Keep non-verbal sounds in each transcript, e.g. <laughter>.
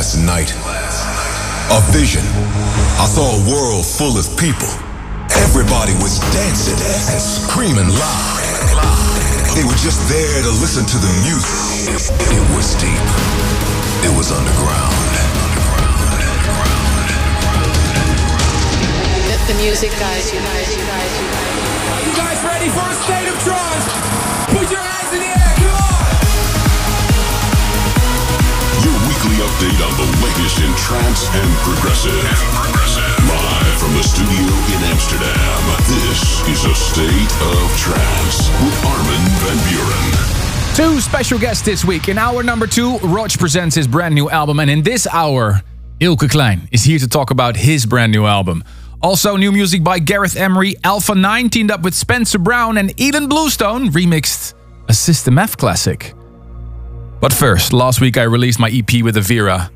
last night. A vision. I saw a world full of people. Everybody was dancing and screaming loud. They were just there to listen to the music. It was deep. It was underground. The, the music guys, guys. You guys ready for a state of trance? Put your hands update on the latest in trance and progressive. Live from the studio in Amsterdam, this is a state of trance with Armin van Buuren. Two special guests this week. In hour number two, Rodg presents his brand new album. And in this hour, Eelke Kleijn is here to talk about his brand new album. Also, new music by Gareth Emery, Alpha 9 teamed up with Spencer Brown, and Ilan Bluestone remixed a System F classic. But first, last week I released my EP with Avira.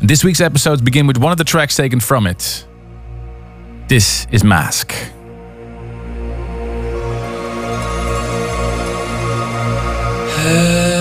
This week's episodes begin with one of the tracks taken from it. This is Mask. Hey,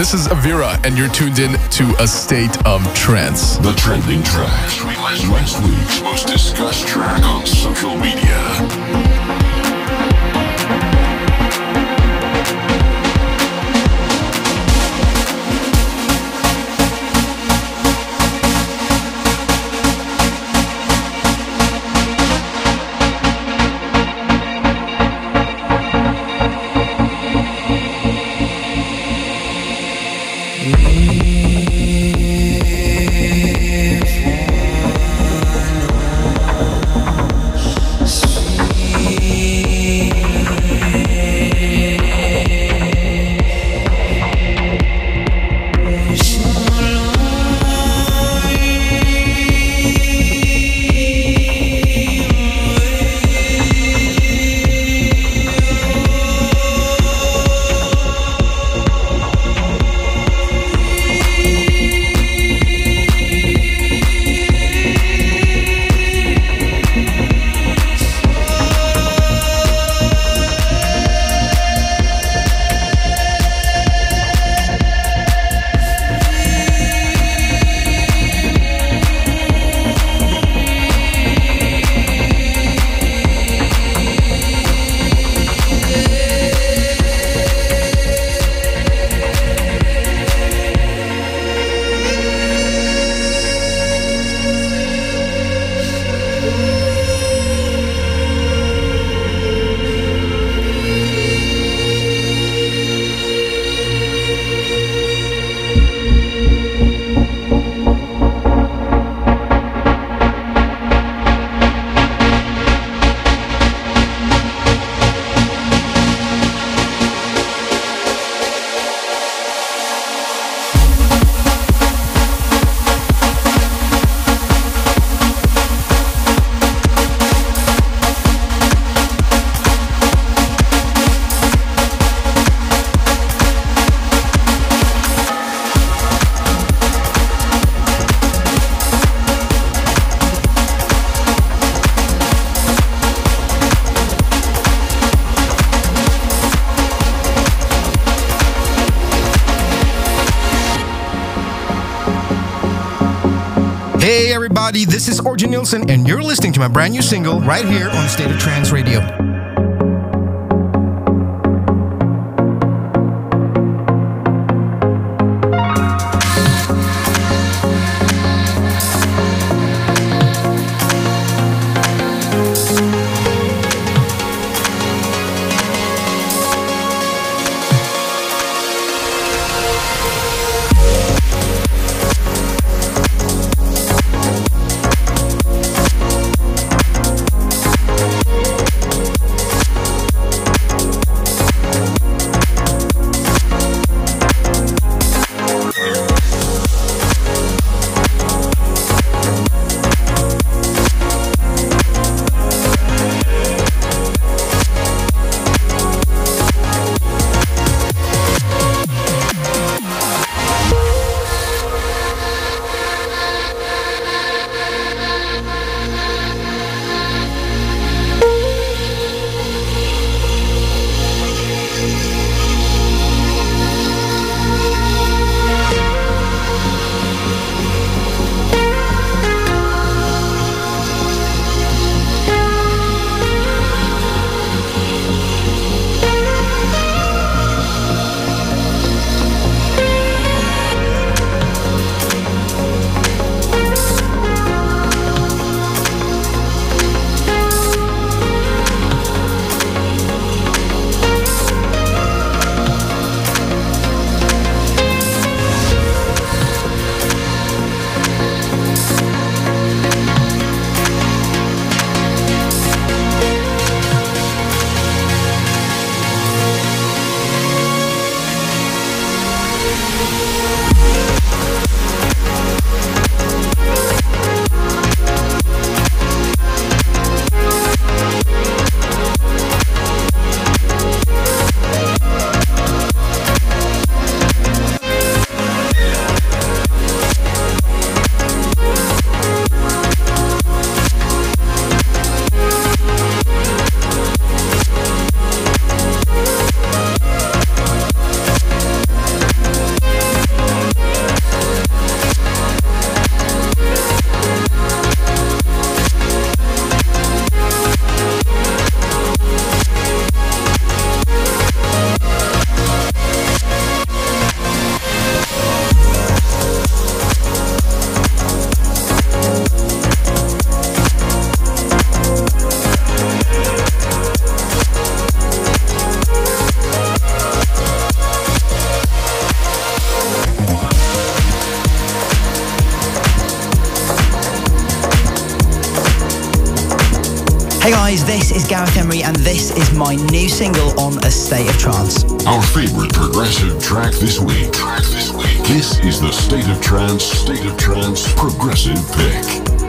This is Avira, and you're tuned in to A State of Trance. The trending track. Last week's most discussed track on social media. Nilsen, and you're listening to my brand new single right here on State of Trance Radio. And this is my new single on A State of Trance. Our favorite progressive track this week. Track this week. This is the State of Trance, State of Trance progressive pick.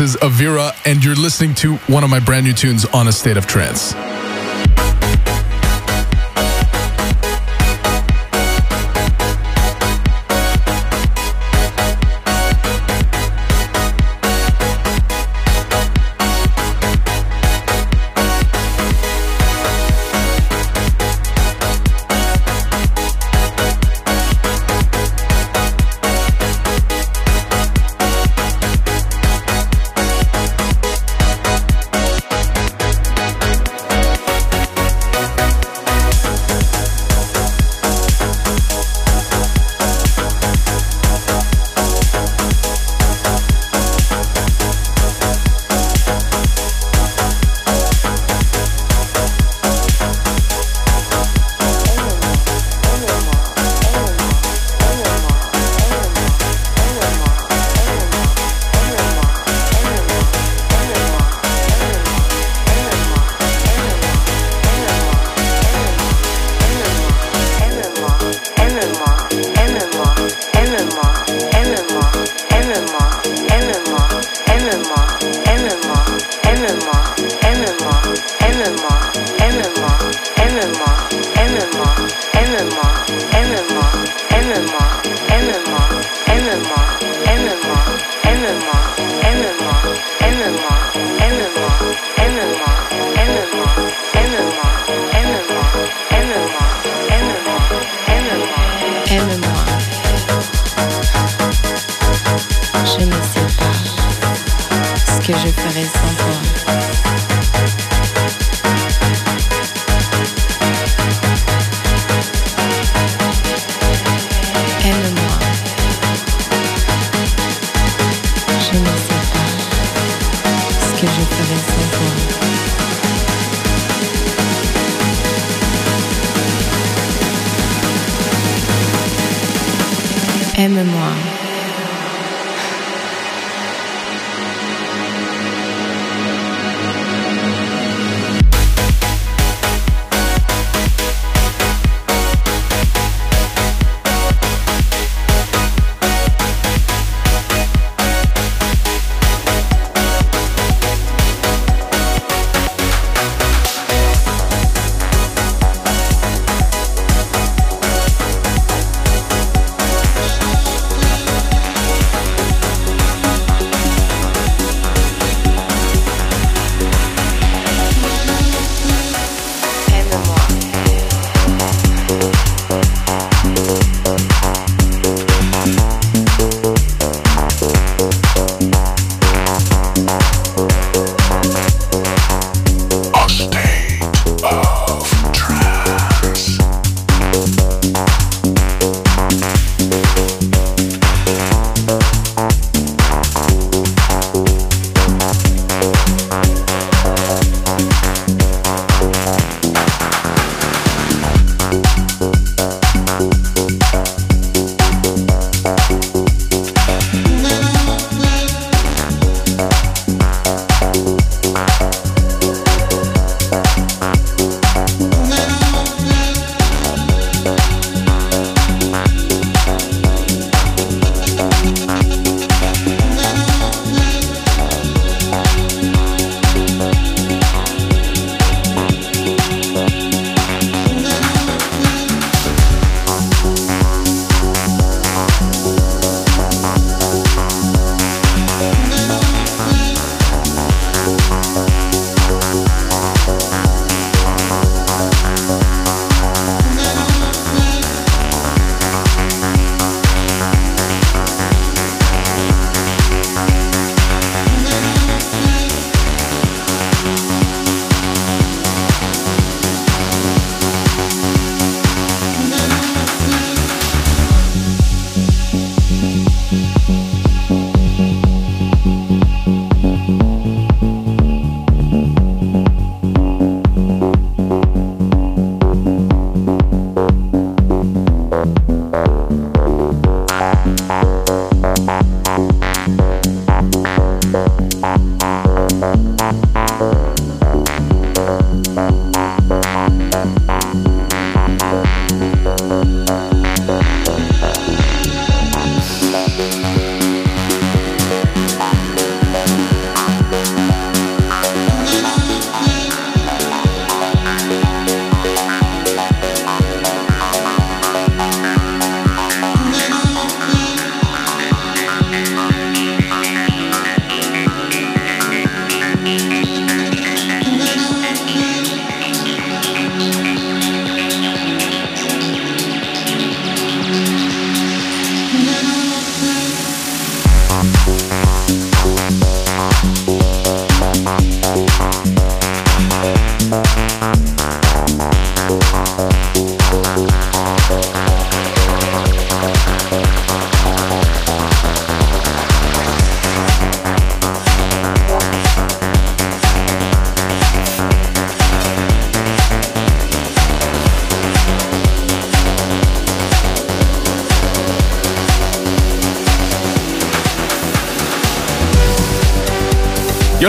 This is Avira, and you're listening to one of my brand new tunes on A State of Trance.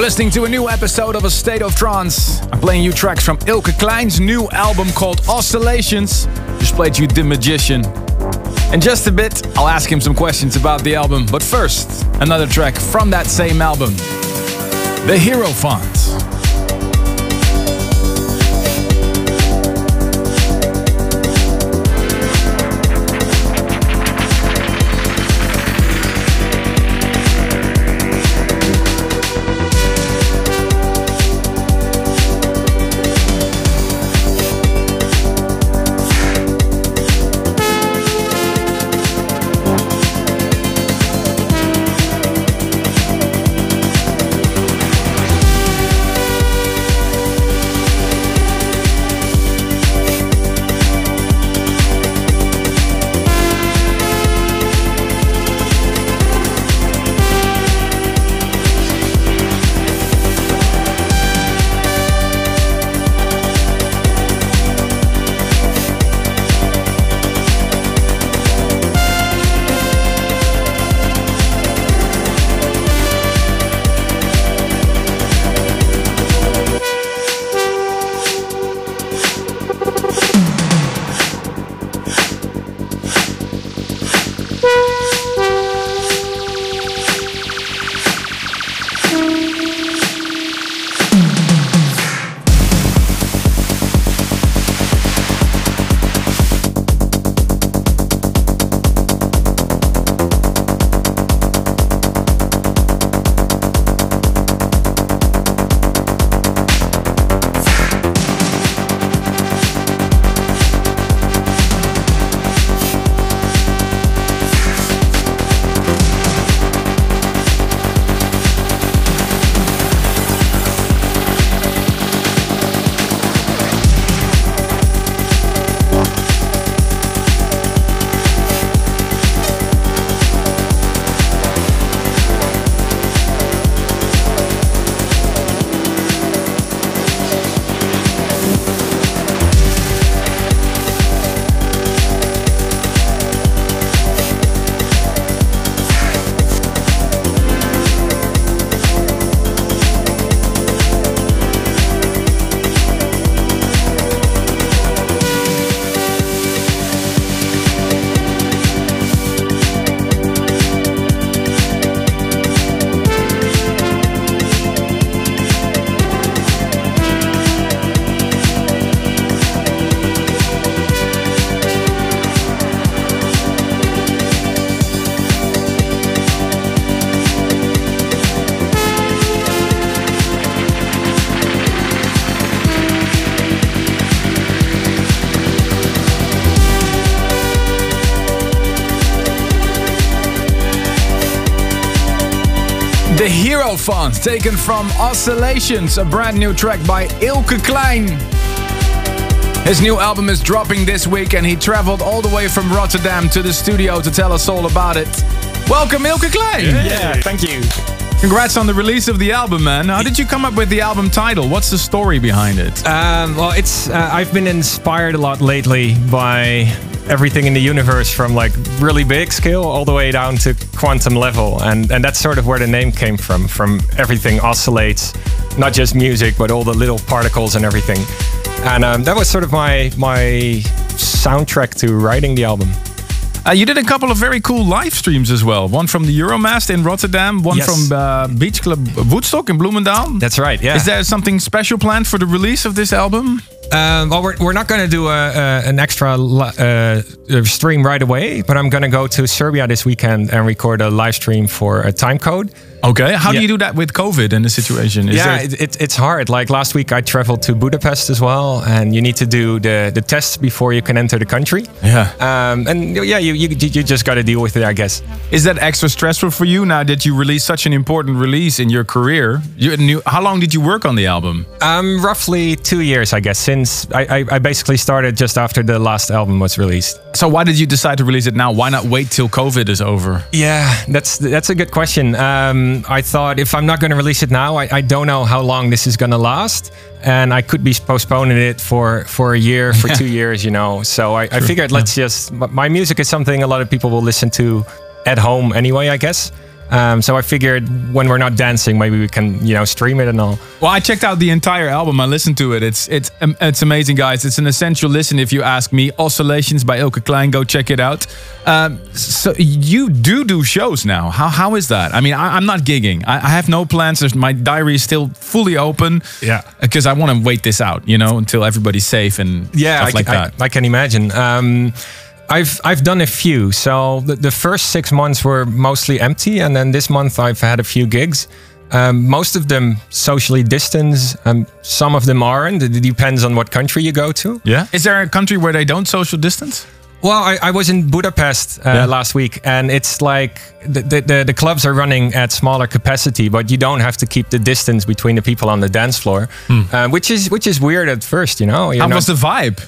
You're listening to a new episode of A State of Trance. I'm playing you tracks from Eelke Kleijn's new album called Oscillations. Just played you The Magician. In just a bit, I'll ask him some questions about the album. But first, another track from that same album The Hero The Font, taken from Oscillations, a brand new track by Eelke Kleijn. His new album is dropping this week, and he traveled all the way from Rotterdam to the studio to tell us all about it. Welcome, Eelke Kleijn! Yeah, thank you. Congrats on the release of the album, man. How did you come up with the album title? What's the story behind it? Um, well, it's uh, I've been inspired a lot lately by everything in the universe from like really big scale all the way down to quantum level and and that's sort of where the name came from from everything oscillates not just music but all the little particles and everything and um, that was sort of my my soundtrack to writing the album uh, you did a couple of very cool live streams as well. One from the Euromast in Rotterdam, one Yes. from uh, Beach Club Woodstock in Bloemendaal. that's right yeah Is there something special planned for the release of this album? Um, well, we're, we're not going to do a, a, an extra uh, stream right away, but I'm going to go to Serbia this weekend and record a live stream for a time code. Okay. How do you do that with COVID and the situation? Is yeah, it, it, it's hard. Like last week, I traveled to Budapest as well, and you need to do the, the tests before you can enter the country. yeah. Um, and yeah, you, you, you just got to deal with it, I guess. Is that extra stressful for you now that you released such an important release in your career? You knew, how long did you work on the album? Um, roughly two years, I guess, since I, I, I basically started just after the last album was released. So why did you decide to release it now? Why not wait till COVID is over? Yeah, that's that's a good question. Um, I thought if I'm not going to release it now, I, I don't know how long this is going to last, and I could be postponing it for for a year, for <laughs> two years, you know. So I, I figured let's just. My music is something a lot of people will listen to at home anyway, I guess. Um, so I figured when we're not dancing, maybe we can you know stream it and all. Well, I checked out the entire album. I listened to it. It's it's um, it's amazing, guys. It's an essential listen if you ask me. Oscillations by Eelke Kleijn. Go check it out. Um, so you do do shows now. How how is that? I mean, I, I'm not gigging. I, I have no plans. There's, my diary is still fully open. Yeah. Because I want to wait this out, you know, until everybody's safe and yeah, stuff I, like I- that. I, can imagine. I've I've done a few. So the, the first six months were mostly empty, and then this month I've had a few gigs. Um, most of them socially distanced. Um, some of them aren't. It depends on what country you go to. yeah. Is there a country where they don't social distance? Well, I, I was in Budapest uh, Yeah. last week, and it's like the, the, the, the clubs are running at smaller capacity, but you don't have to keep the distance between the people on the dance floor, uh, which is which is weird at first, you know. You're How not- was the vibe?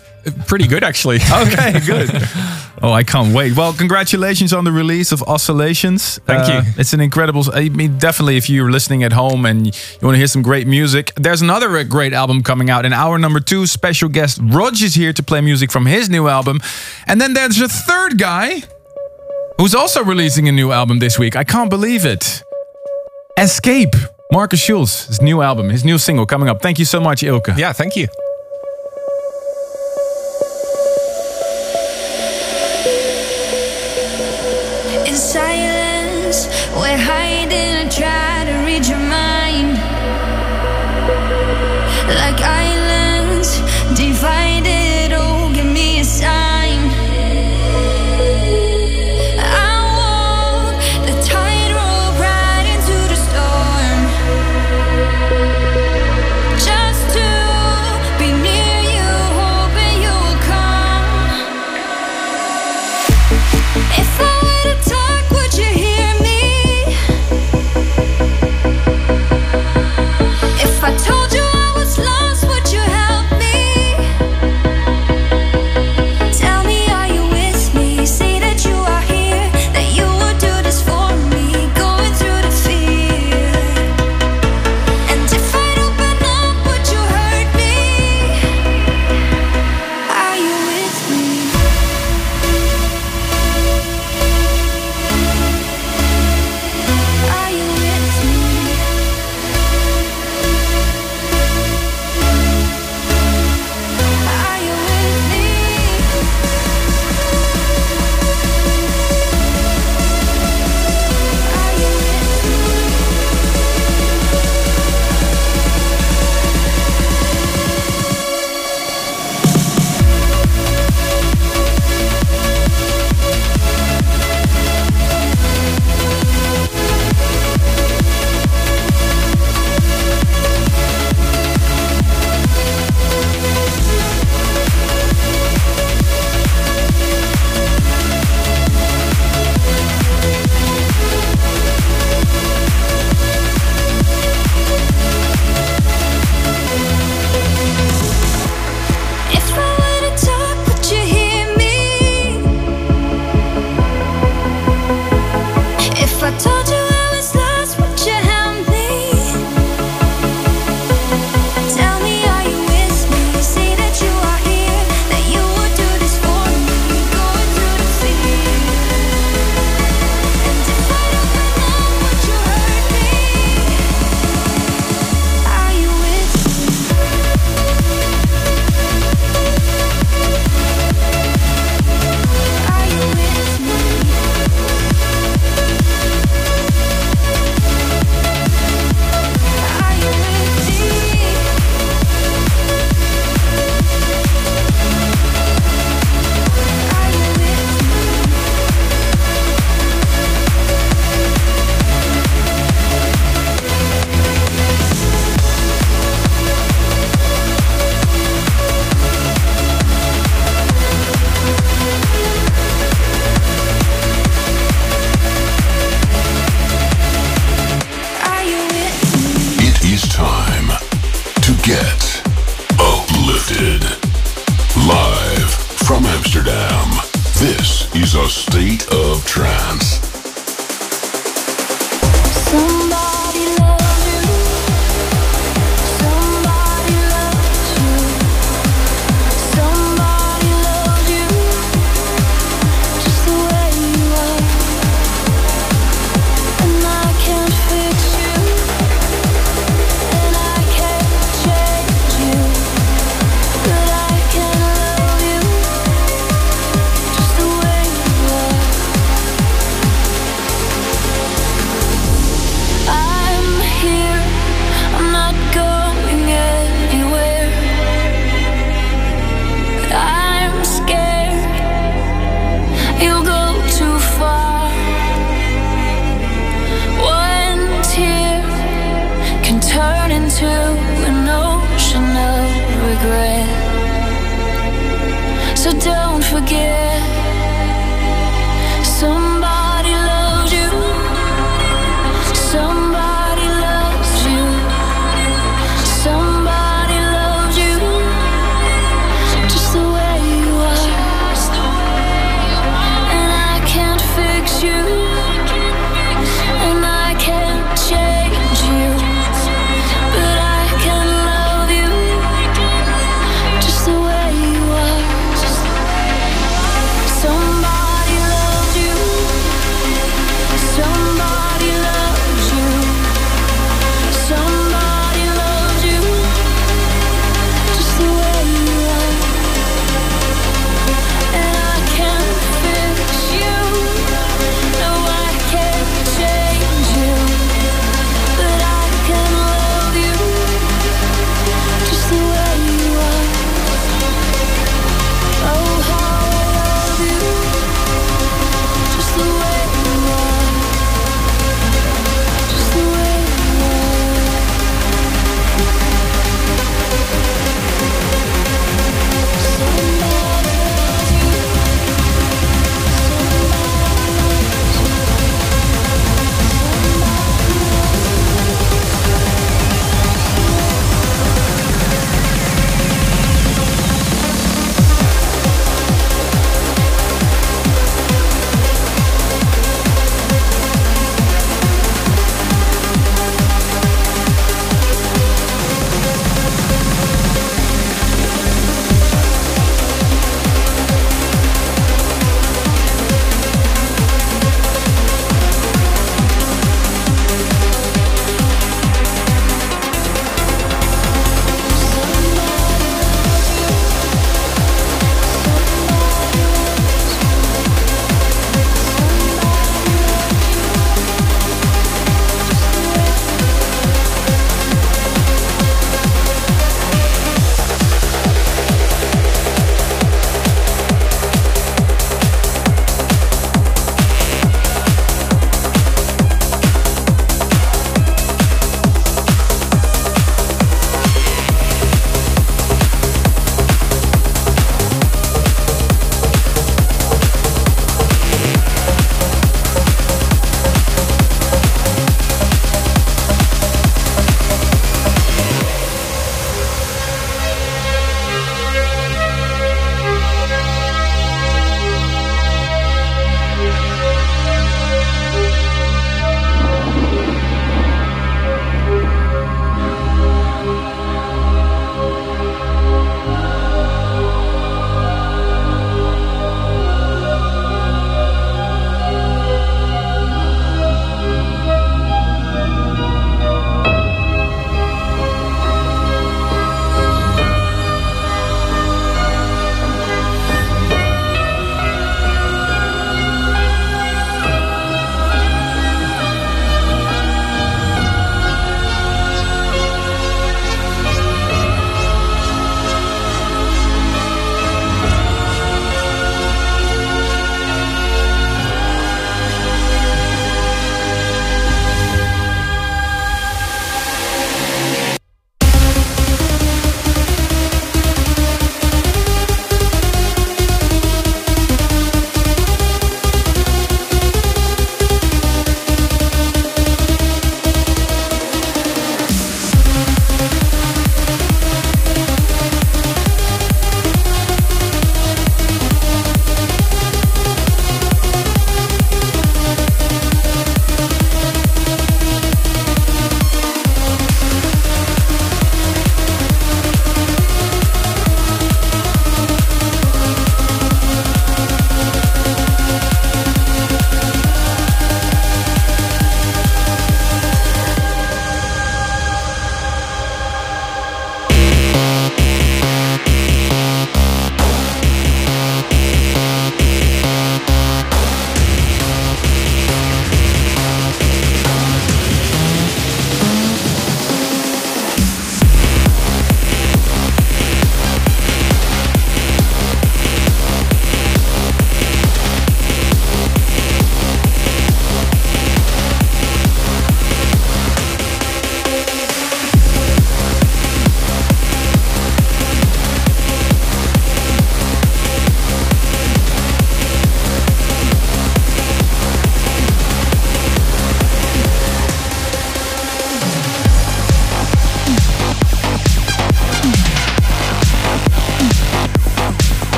Pretty good actually. <laughs> Okay, good. <laughs> oh, I can't wait. Well, congratulations on the release of Oscillations. Thank you. It's an incredible. I mean, definitely, if you're listening at home and you want to hear some great music, there's another uh, great album coming out. In hour number two, special guest Rodg is here to play music from his new album, and then there's a third guy who's also releasing a new album this week. I can't believe it. Escape. Markus Schulz, his new album, his new single coming up. Thank you so much, Eelke. yeah, thank you.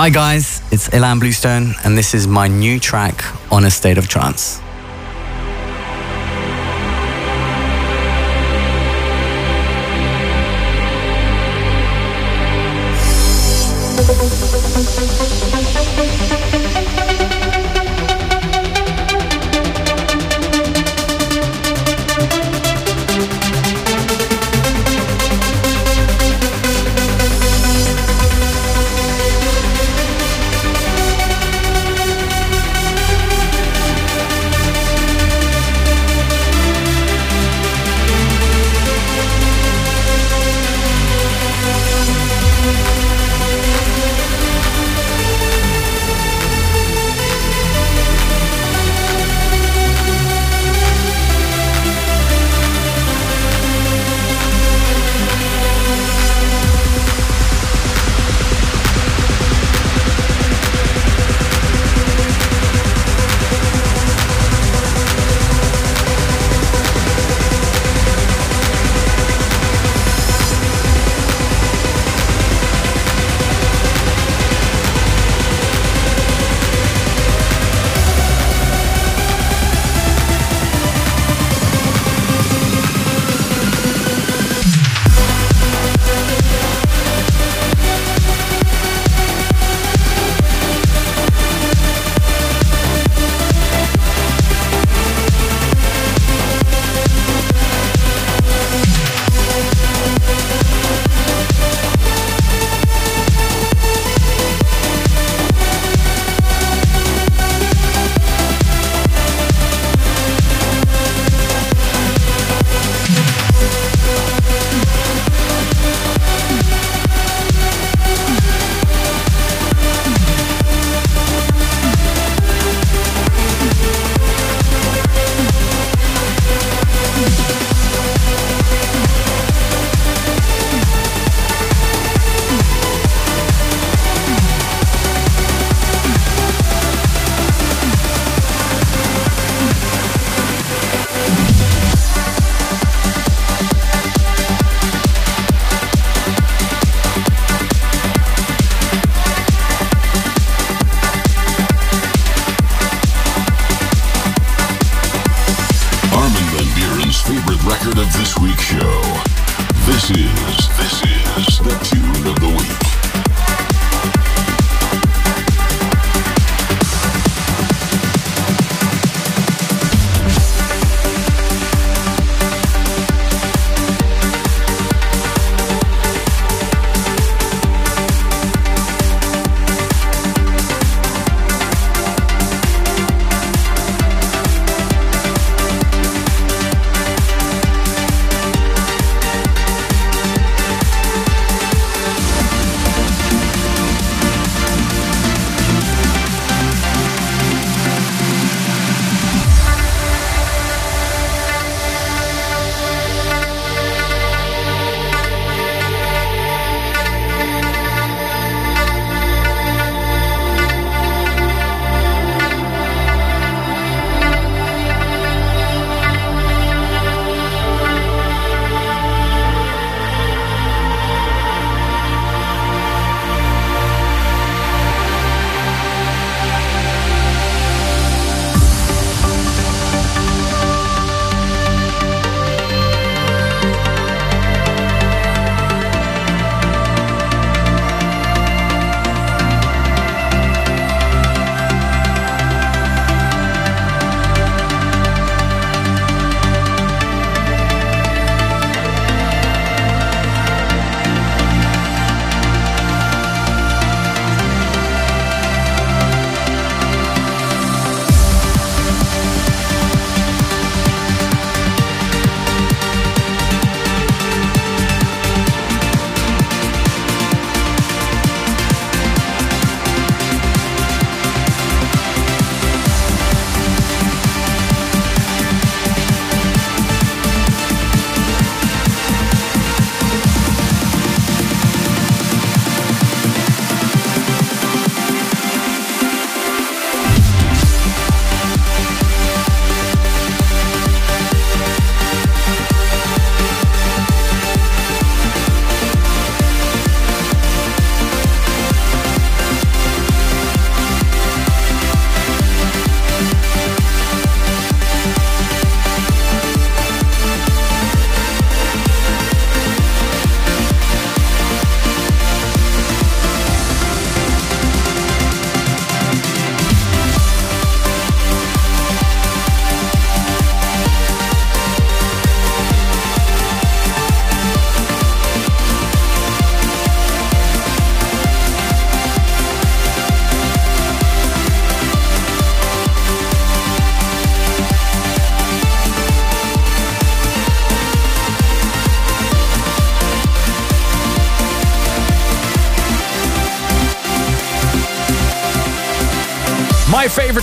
Hi guys, it's Ilan Bluestone, and this is my new track on a state of trance.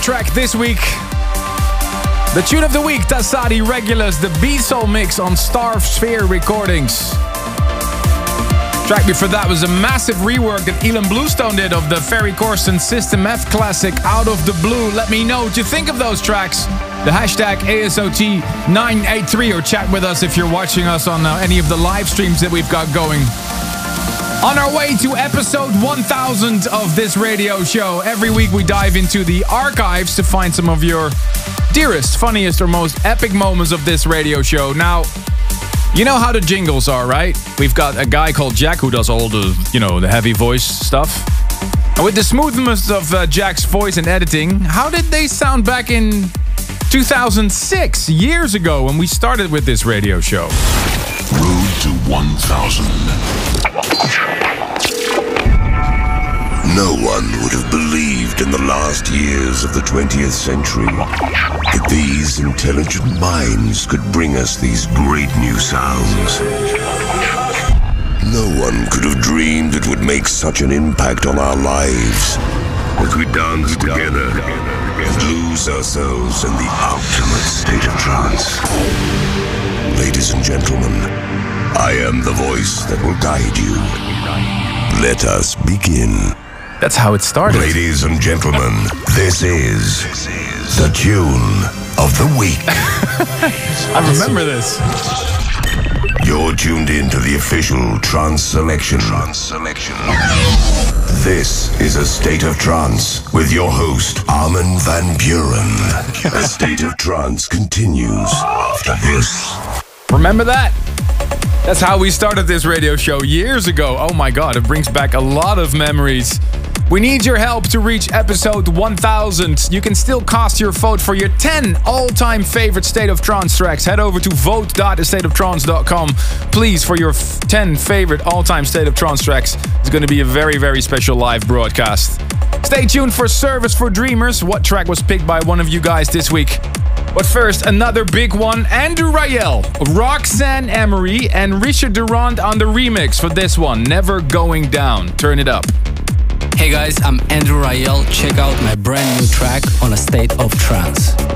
Track this week. The tune of the week, Tasadi Regulus, the B-Soul mix on Star Sphere Recordings. Track before that was a massive rework that Ilan Bluestone did of the Ferry Corsten System F classic Out of the Blue. Let me know what you think of those tracks. The hashtag ASOT983 or chat with us if you're watching us on uh, any of the live streams that we've got going. On our way to episode 1000 of this radio show, every week we dive into the archives to find some of your dearest, funniest, or most epic moments of this radio show. Now, you know how the jingles are, right? We've got a guy called Jack who does all the, you know, the heavy voice stuff. And with the smoothness of uh, Jack's voice and editing, how did they sound back in 2006, years ago, when we started with this radio show? Road to 1000. No one would have believed in the last years of the 20th century that these intelligent minds could bring us these great new sounds. No one could have dreamed it would make such an impact on our lives as we dance together and lose ourselves in the ultimate state of trance. Ladies and gentlemen, I am the voice that will guide you. Let us begin. That's how it started. Ladies and gentlemen, this is the tune of the week. <laughs> I remember this. You're tuned in to the official trance selection. Trance selection. This is a state of trance with your host Armin van Buuren. a state of trance continues after this. Remember that? That's how we started this radio show years ago. Oh my god, it brings back a lot of memories. We need your help to reach episode 1000. You can still cast your vote for your 10 all time favorite State of Trance tracks. Head over to vote.stateoftrance.com, please, for your f- 10 favorite all time State of Trance tracks. It's going to be a very, very special live broadcast. Stay tuned for Service for Dreamers. What track was picked by one of you guys this week? But first, another big one Andrew Rayel, Roxanne Emery, and Richard Durand on the remix for this one Never Going Down. Turn it up. Hey guys, I'm Andrew Rayel. Check out my brand new track on a state of trance.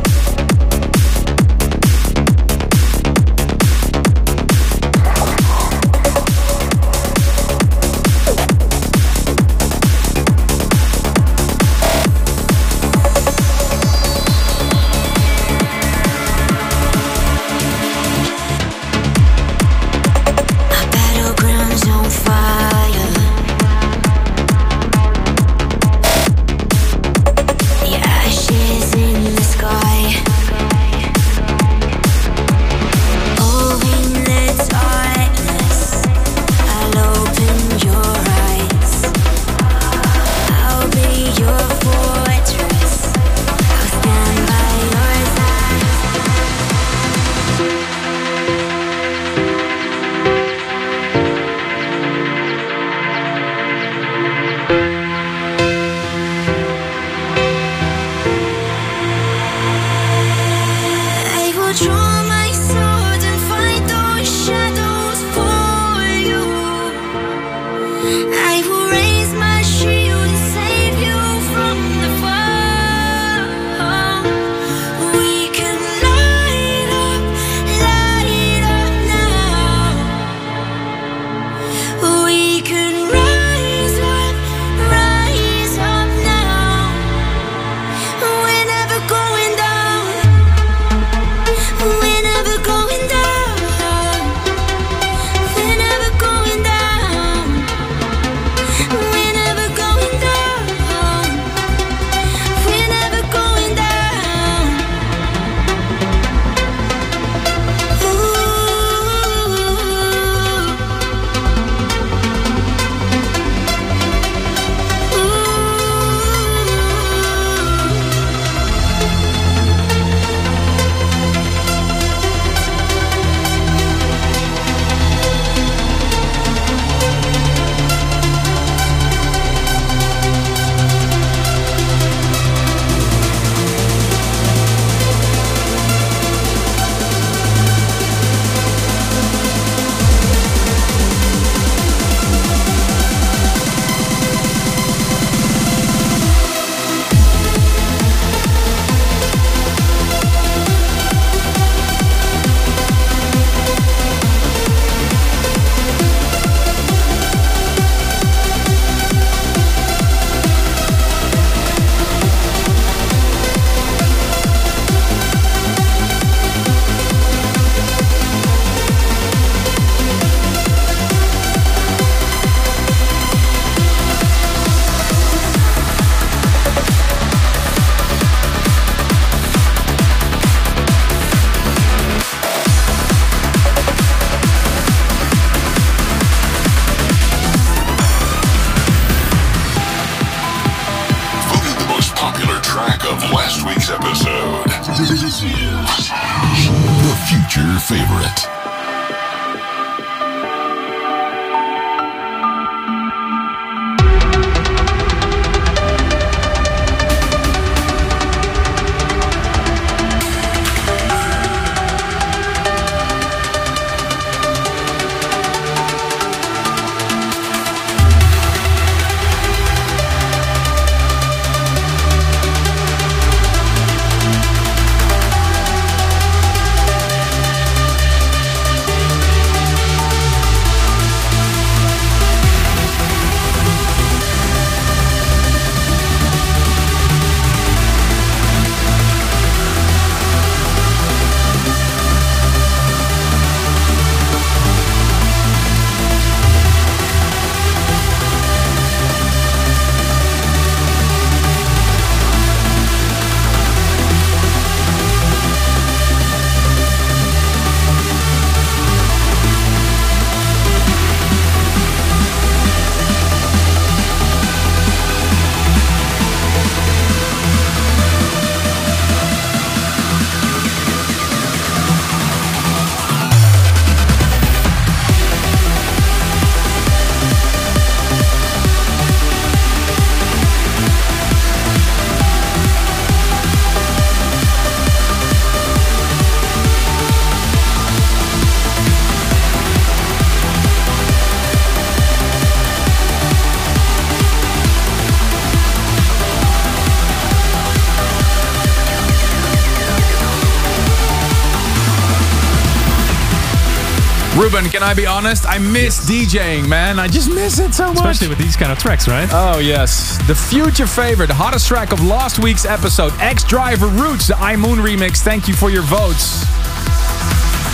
Ruben, can I be honest? I miss DJing, man. I just miss it so much. Especially with these kind of tracks, right? Oh, yes. The future favorite, the hottest track of last week's episode, X Driver Roots, the iMoon remix. Thank you for your votes.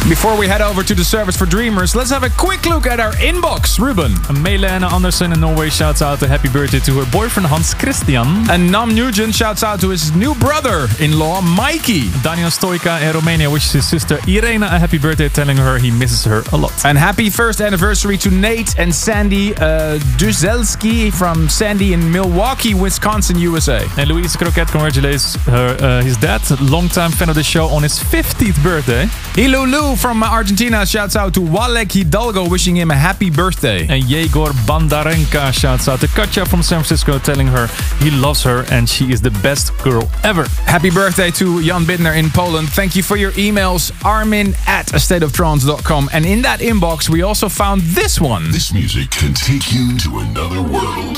Before we head over to the service for dreamers, let's have a quick look at our inbox. Ruben. Melena Anderson in Norway shouts out a happy birthday to her boyfriend Hans Christian. And Nam Nugent shouts out to his new brother-in-law, Mikey. Daniel Stoika in Romania wishes his sister Irena a happy birthday, telling her he misses her a lot. And happy first anniversary to Nate and Sandy uh, Duzelski from Sandy in Milwaukee, Wisconsin, USA. And Louise Croquette congratulates her, uh, his dad, longtime fan of the show, on his 50th birthday. Hilulu from Argentina shouts out to Walek Hidalgo, wishing him a happy birthday. And Yegor Bandarenka shouts out to Katja from San Francisco, telling her he loves her and she is the best girl ever. Happy birthday to Jan Bittner in Poland. Thank you for your emails, armin at astateoftrance.com. And in that inbox, we also found this one. This music can take you to another world.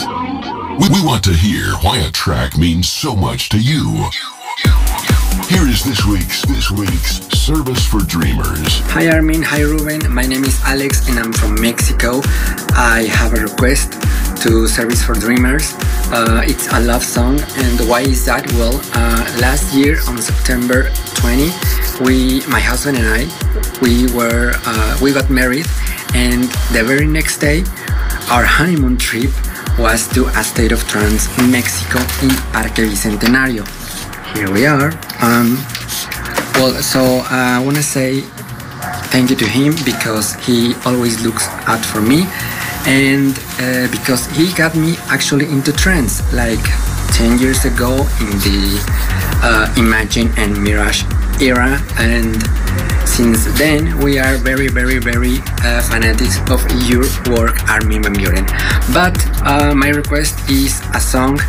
We, we want to hear why a track means so much to you. Here is this week's this week's service for dreamers. Hi Armin, hi Ruben. My name is Alex and I'm from Mexico. I have a request to Service for Dreamers. Uh, it's a love song, and why is that? Well, uh, last year on September 20, we, my husband and I, we were uh, we got married, and the very next day, our honeymoon trip was to a state of trance, Mexico, in Parque Bicentenario. Here we are. Um, well, so uh, I want to say thank you to him because he always looks out for me and uh, because he got me actually into trance like 10 years ago in the uh, Imagine and Mirage era and since then we are very very very uh, fanatics of your work Armin van Buuren. But uh, my request is a song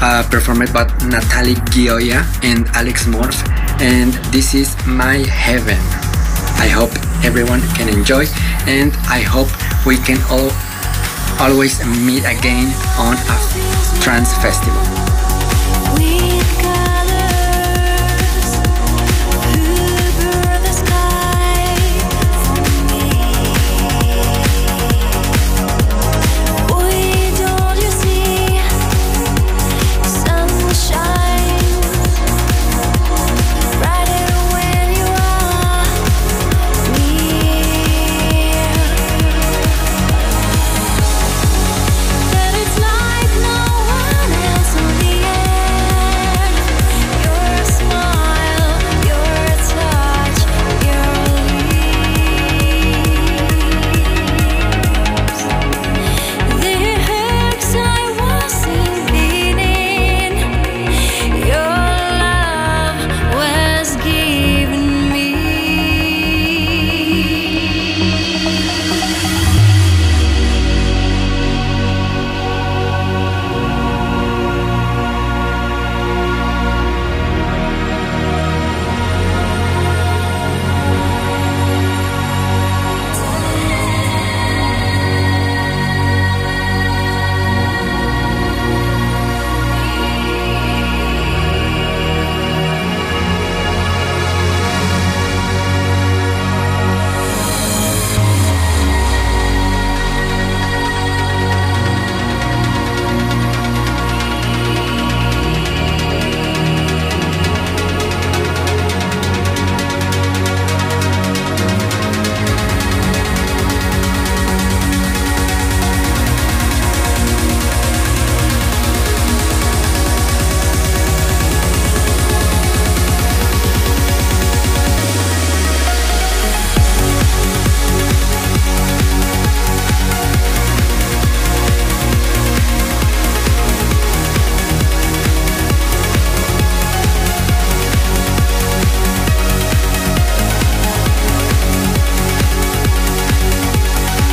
uh, performed by Natalie Gioia and Alex Morph and this is My Heaven. I hope everyone can enjoy and I hope we can all always meet again on a trance festival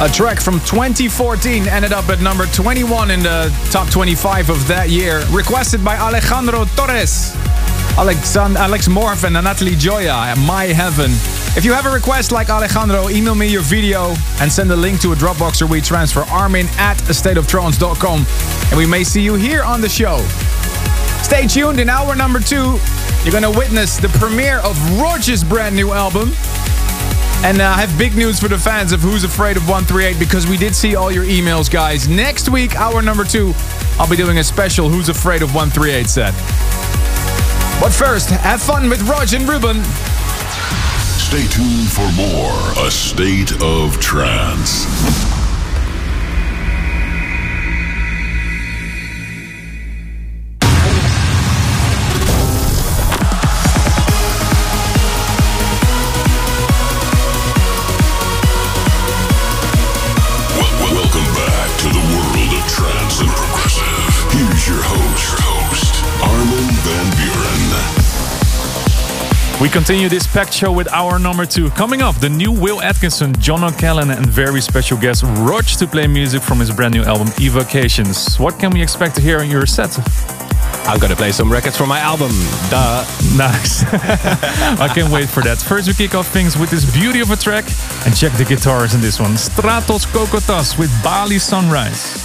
A track from 2014 ended up at number 21 in the top 25 of that year. Requested by Alejandro Torres, Alexand- Alex Morvan, and Natalie Joya. My Heaven. If you have a request like Alejandro, email me your video and send a link to a Dropbox or WeTransfer Armin at astateoftrance.com. And we may see you here on the show. Stay tuned in hour number two. You're gonna witness the premiere of Rodg's brand new album. And uh, I have big news for the fans of Who's Afraid of 138 because we did see all your emails, guys. Next week, hour number two, I'll be doing a special Who's Afraid of 138 set. But first, have fun with Rodg and Ruben. Stay tuned for more A State of Trance. We continue this packed show with hour number two. Coming up, the new Will Atkinson, John O'Callaghan, and very special guest Rodg to play music from his brand new album Evocations. What can we expect to hear in your set? I'm gonna play some records from my album. Duh. Nice. <laughs> I can't wait for that. First, we kick off things with this beauty of a track and check the guitars in this one. Stratos Kokotas with Bali Sunrise.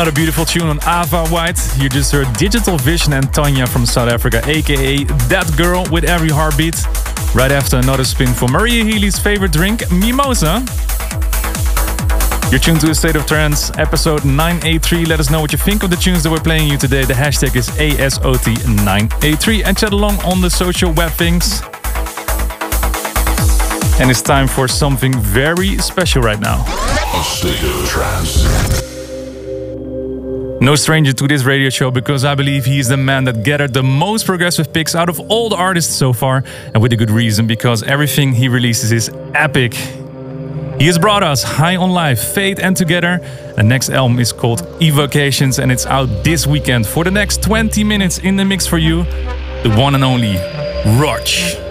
Another beautiful tune on Ava White. You just heard Digital Vision and Tanya from South Africa, aka That Girl with Every Heartbeat. Right after another spin for Maria Healy's favorite drink, Mimosa. You're tuned to a State of Trance, episode 983. Let us know what you think of the tunes that we're playing you today. The hashtag is ASOT983 and chat along on the social web things. And it's time for something very special right now. A state of. No stranger to this radio show because I believe he is the man that gathered the most progressive picks out of all the artists so far, and with a good reason because everything he releases is epic. He has brought us High on Life, Fate and Together. The next album is called Evocations and it's out this weekend. For the next 20 minutes in the mix for you, the one and only Rodg.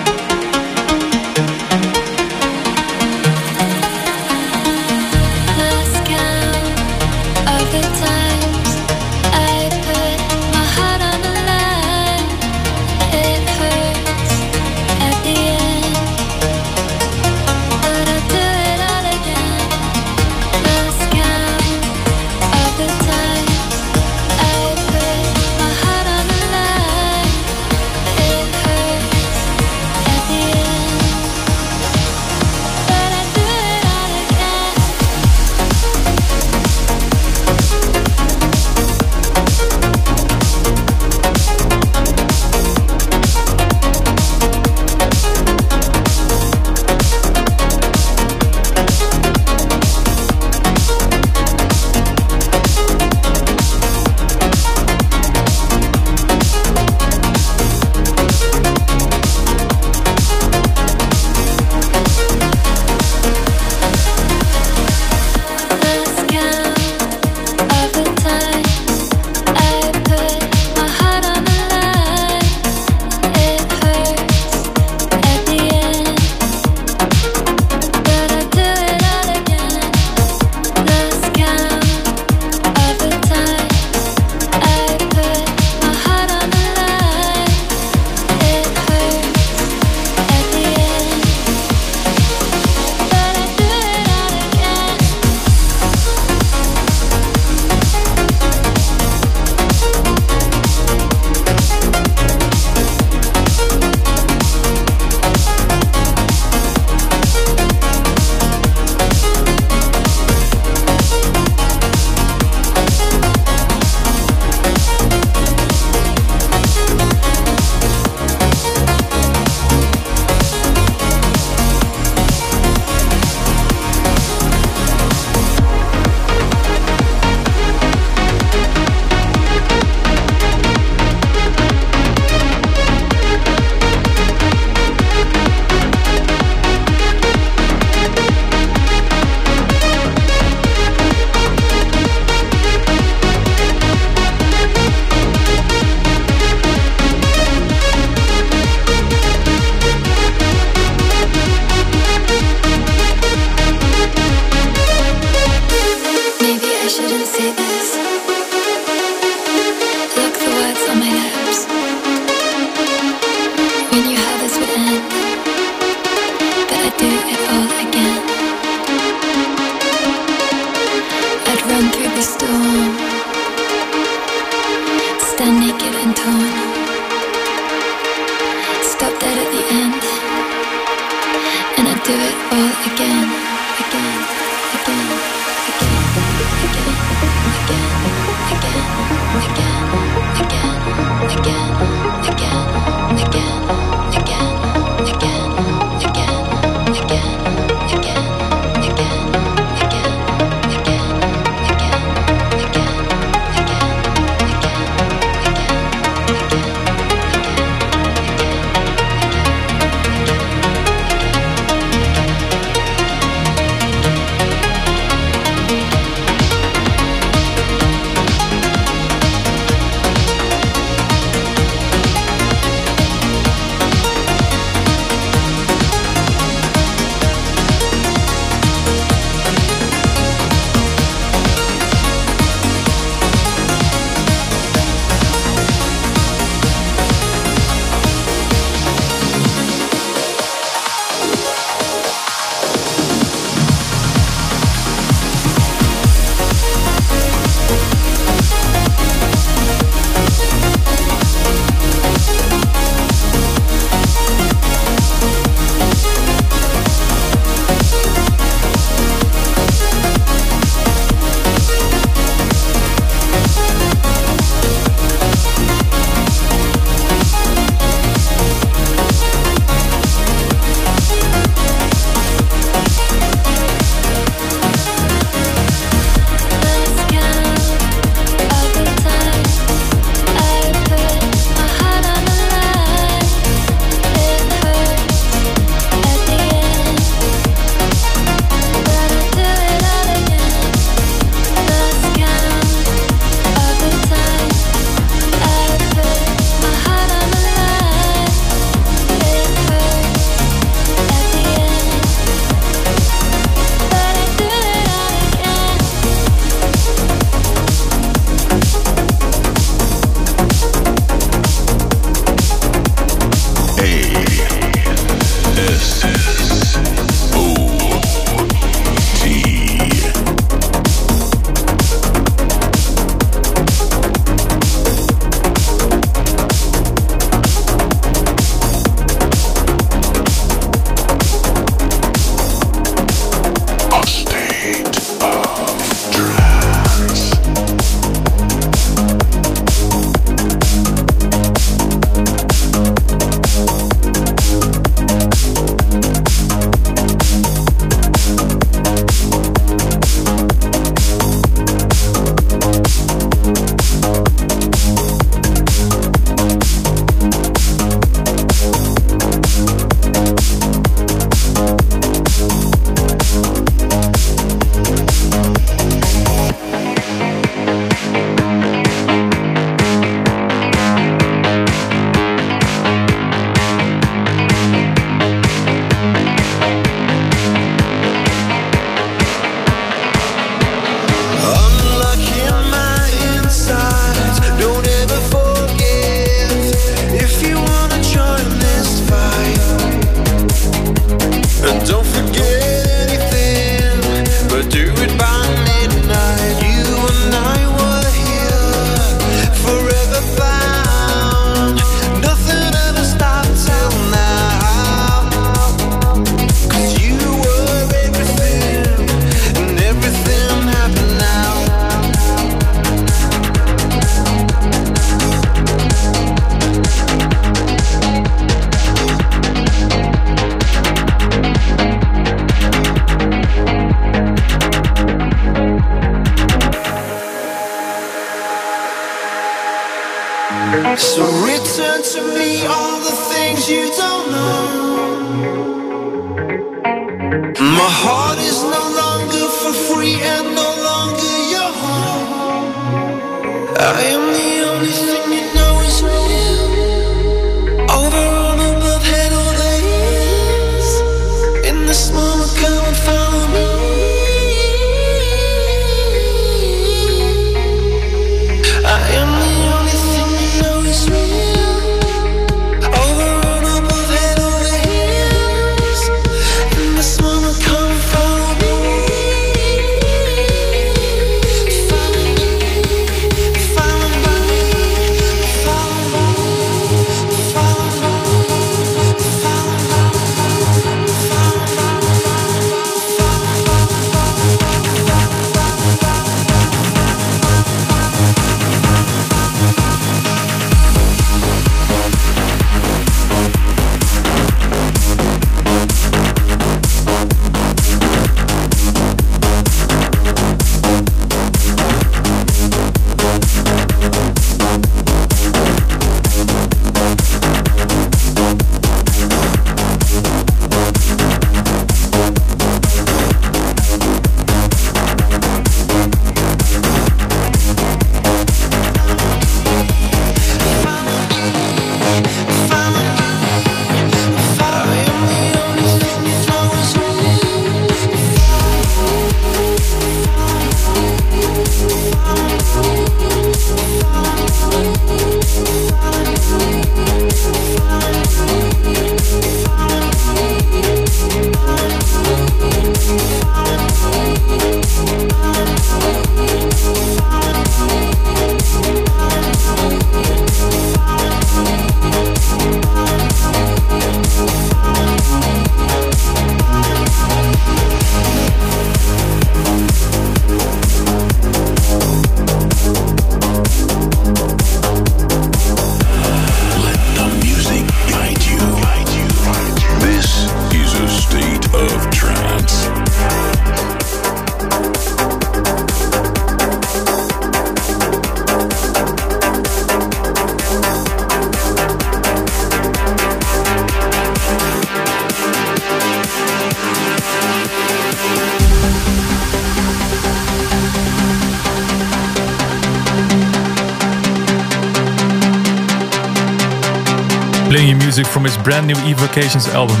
from his brand new Evocations album.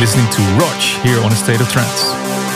Listening to Rodg here on A State of Trance.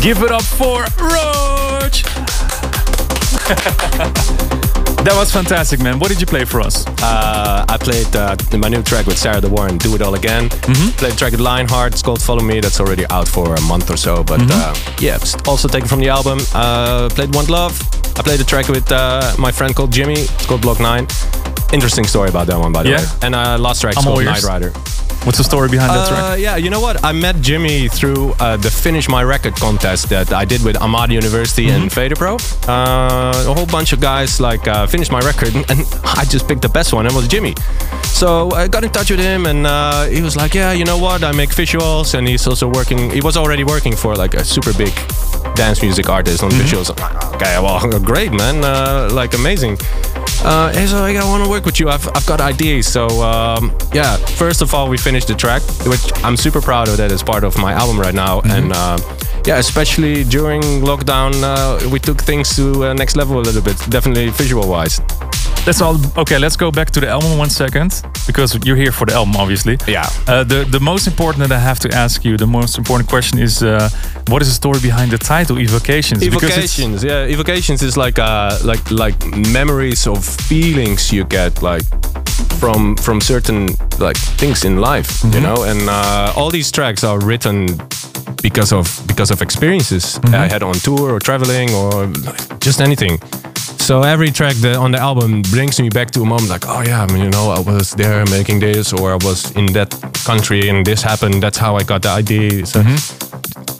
Give it up for Rodg! <laughs> that was fantastic, man. What did you play for us? Uh, I played uh, my new track with Sarah De Warren, Do It All Again. Mm-hmm. Played a track with Lionheart, it's called Follow Me. That's already out for a month or so. But Mhm. uh, yeah, also taken from the album. Uh, played One Love. I played a track with uh, my friend called Jimmy. It's called Block 9. Interesting story about that one, by the Yeah? way. And uh, last track I'm called Night. Rider. What's the story behind that Uh, track? yeah, you know what? I met Jimmy through uh, the Finish My Record contest that I did with Armada University Mm-hmm. and Fader Pro. Uh, a whole bunch of guys like uh, finished my record, and I just picked the best one. It was Jimmy. So I got in touch with him, and uh, he was like, "Yeah, you know what? I make visuals, and he's also working. He was already working for like a super big dance music artist on Mm-hmm. visuals. I'm like, okay, well, <laughs> great, man. Uh, like amazing. Uh, he's like, I want to work with you. I've, I've got ideas. So um, yeah, first of all, we finished the track, which I'm super proud of. That is part of my album right now, and uh, yeah, especially during lockdown, uh, we took things to uh, next level a little bit. Definitely visual wise. That's all. Okay, let's go back to the album one second because you're here for the album, obviously. Yeah. Uh, the the most important that I have to ask you, the most important question is, uh, what is the story behind the title, Evocations? Because Evocations, yeah. Evocations is like uh, like like memories of feelings you get like from from certain like things in life, you Mhm. know. And uh, all these tracks are written because of because of experiences I had on tour or traveling or just anything. So every track on the album brings me back to a moment like, oh yeah, I mean, you know, I was there making this, or I was in that country and this happened. That's how I got the idea. So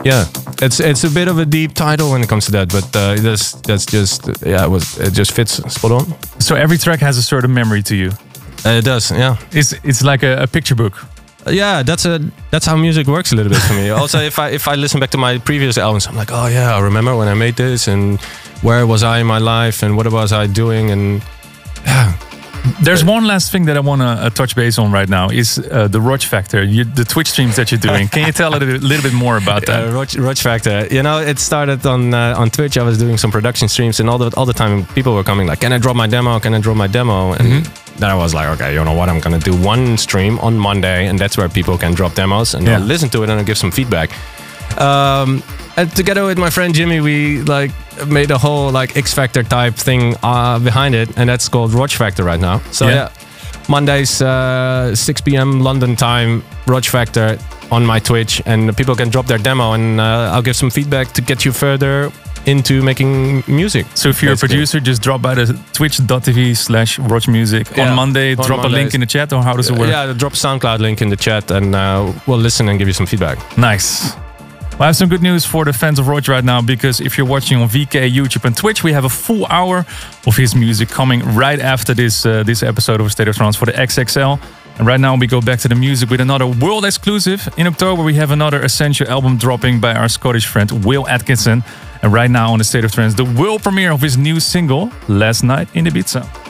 yeah, it's it's a bit of a deep title when it comes to that, but uh, that's that's just yeah, it was it just fits spot on. So every track has a sort of memory to you. it does, yeah. It's it's like a, a picture book. Uh, yeah, that's a that's how music works a little bit for me. also, if I if I listen back to my previous albums, I'm like, oh yeah, I remember when I made this and where was I in my life and what was I doing and There's one last thing that I want to uh, touch base on right now is uh, the Rodg Factor, you, the Twitch streams that you're doing. Can you tell a little, little bit more about that? <laughs> Uh, Rodg, Rodg Factor. You know, it started on uh, on Twitch. I was doing some production streams, and all the all the time people were coming like, "Can I drop my demo? Can I drop my demo?" And Mm-hmm. then I was like, "Okay, you know what? I'm gonna do one stream on Monday, and that's where people can drop demos, and Yeah. Listen to it and I'll give some feedback." Um, and together with my friend Jimmy, we like made a whole like X Factor type thing uh, behind it, and that's called Rodg Factor right now. So Yeah. yeah, Mondays, uh, 6 p.m. London time, Rodg Factor on my Twitch, and people can drop their demo, and uh, I'll give some feedback to get you further into making music. So if you're a producer, just drop by the twitch.tv slash Rodg Music Yeah, on Monday. on drop a link in the chat, or how does it work? Yeah, drop SoundCloud link in the chat, and uh, we'll listen and give you some feedback. Nice. I have some good news for the fans of Rodg right now because if you're watching on VK, YouTube, and Twitch, we have a full hour of his music coming right after this uh, this episode of State of Trance for the XXL. And right now we go back to the music with another world exclusive. In October we have another essential album dropping by our Scottish friend Will Atkinson. And right now on the State of Trance, the world premiere of his new single, Last Night in Ibiza.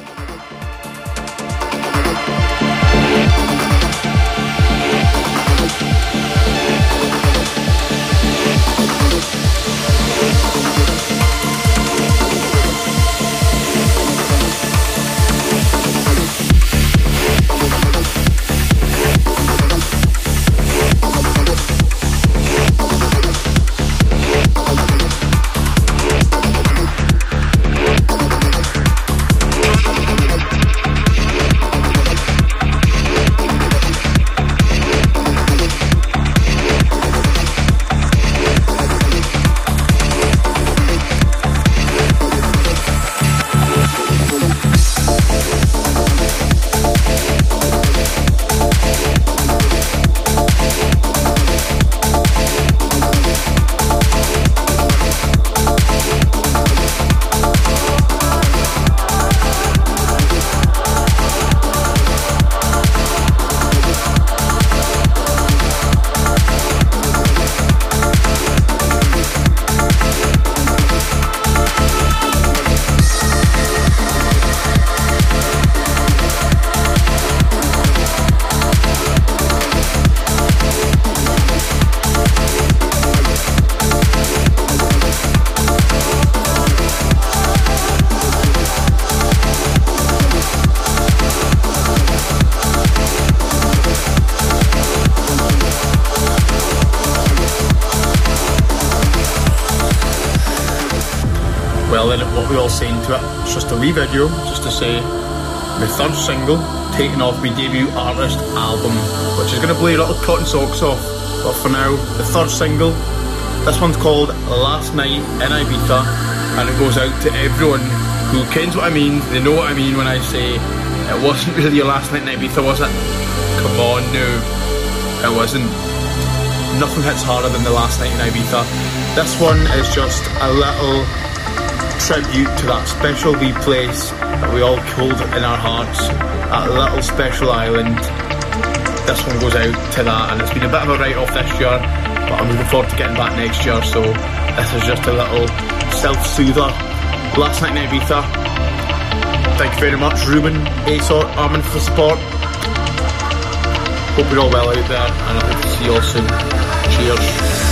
To it, it's just a wee video, just to say my third single, taken off my debut artist album, which is going to blow lot of cotton socks off. But for now, the third single, this one's called Last Night in Ibiza, and it goes out to everyone who kens what I mean, they know what I mean when I say it wasn't really your last night in Ibiza, was it? Come on, no, it wasn't. Nothing hits harder than the last night in Ibiza. This one is just a little tribute to that special wee place that we all hold in our hearts, that little special island. This one goes out to that, and it's been a bit of a write off this year, but I'm looking forward to getting back next year. So, this is just a little self soother. Last night in Ibiza. Thank you very much, Ruben, ASOT, Armin for support. Hope you're all well out there, and I hope to see you all soon. Cheers.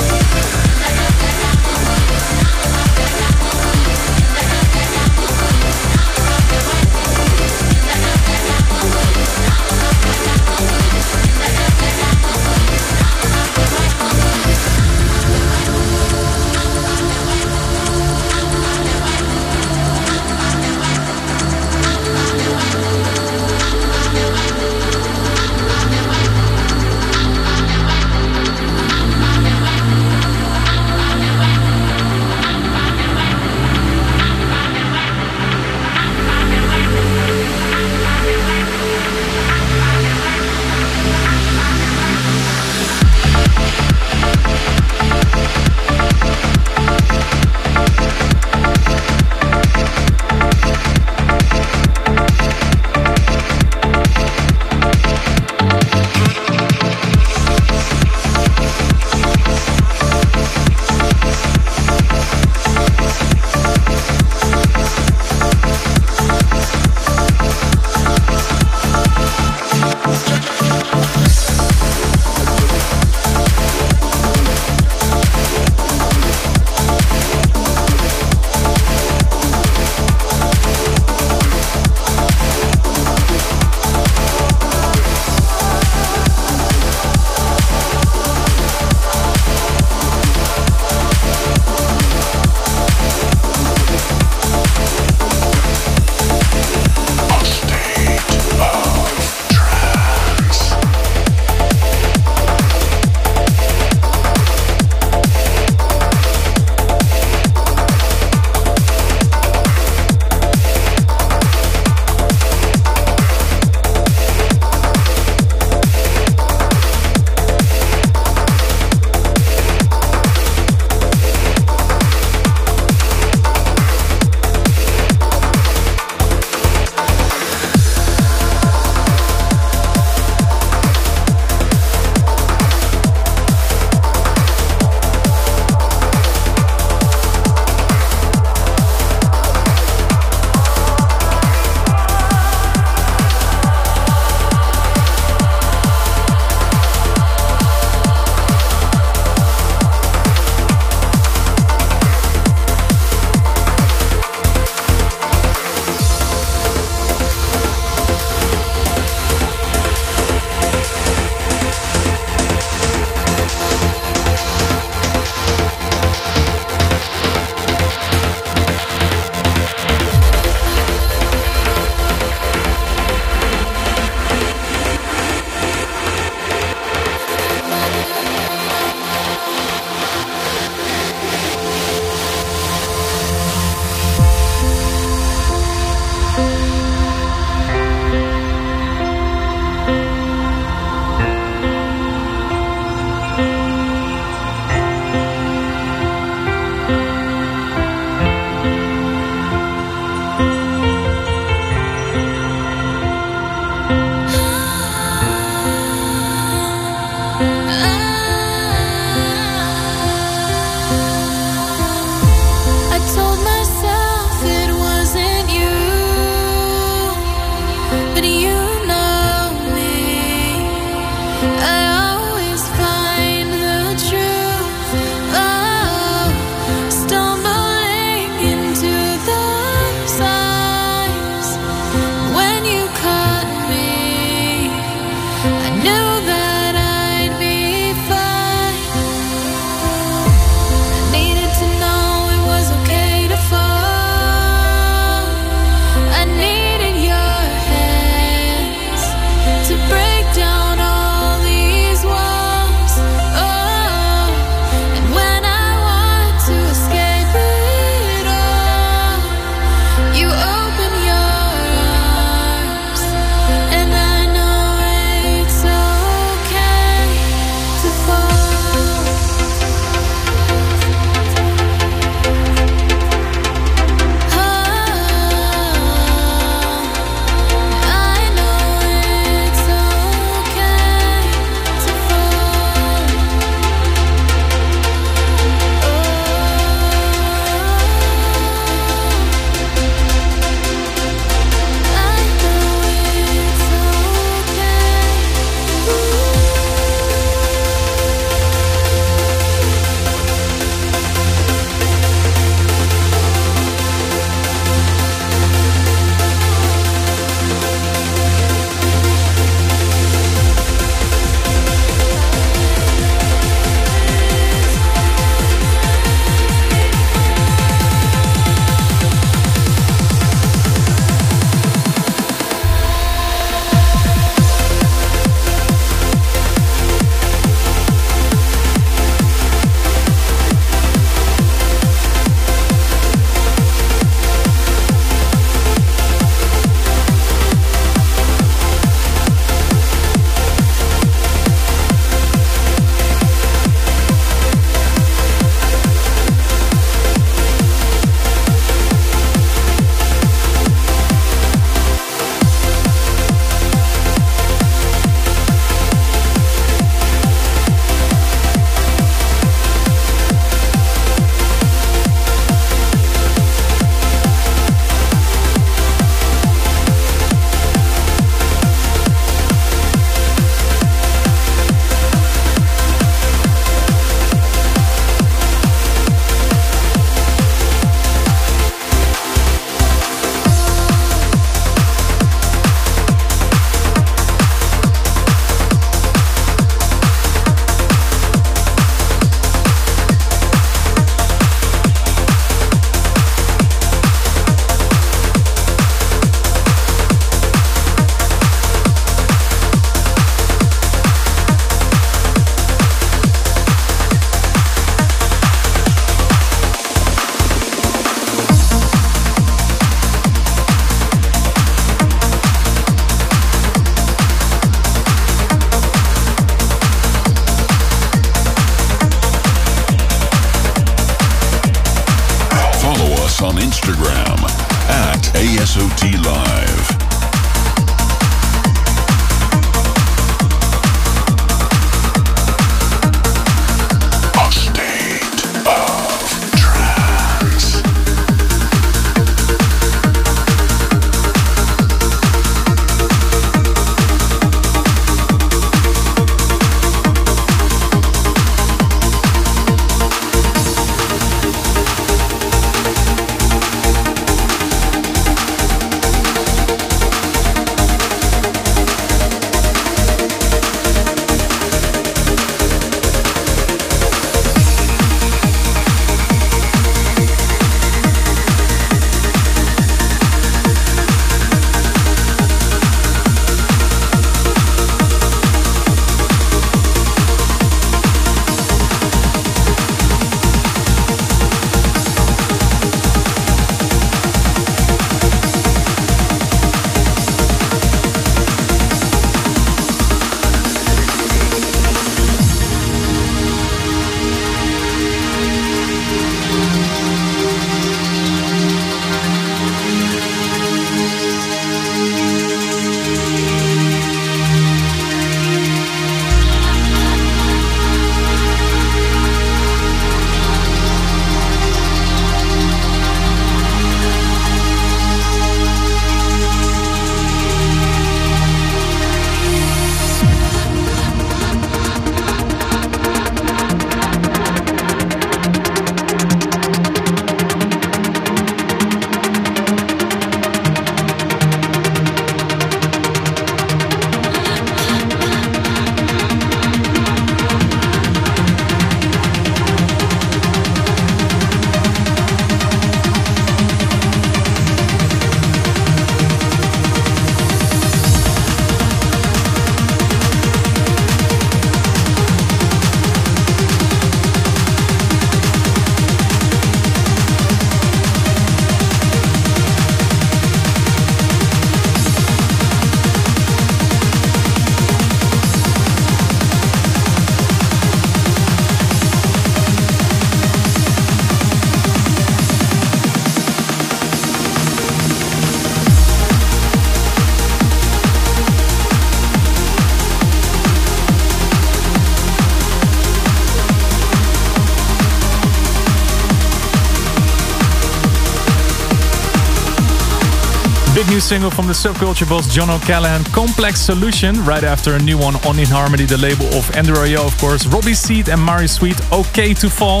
Single from the subculture boss John O'Callaghan, Complex Solution, right after a new one on In Harmony, the label of Andrew Rayel, of course, Robbie Seed and Mari Sweet, Okay to Fall.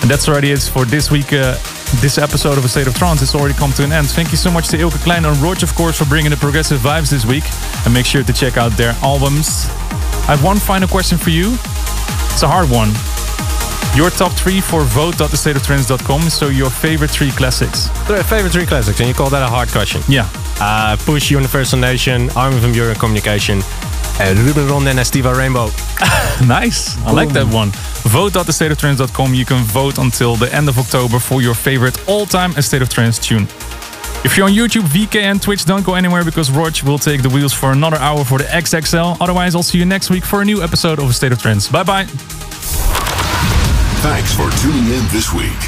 And that's already it for this week. Uh, this episode of A State of Trance has already come to an end. Thank you so much to Eelke Kleijn and Rodg, of course, for bringing the progressive vibes this week. And make sure to check out their albums. I have one final question for you. It's a hard one. Your top three for vote.thestateoftrance.com. So your favorite three classics. Favorite three classics, and you call that a hard question? Yeah. Uh, Push, Universal Nation, Armin van Buuren Communication, and Ruben Ron and Estiva Rainbow. <laughs> nice. I like that one. Vote.thestateoftrance.com. You can vote until the end of October for your favorite all-time A State of Trance tune. If you're on YouTube, VK and Twitch, don't go anywhere because Rodg will take the wheels for another hour for the XXL. Otherwise, I'll see you next week for a new episode of A State of Trance. Bye bye. Thanks for tuning in this week.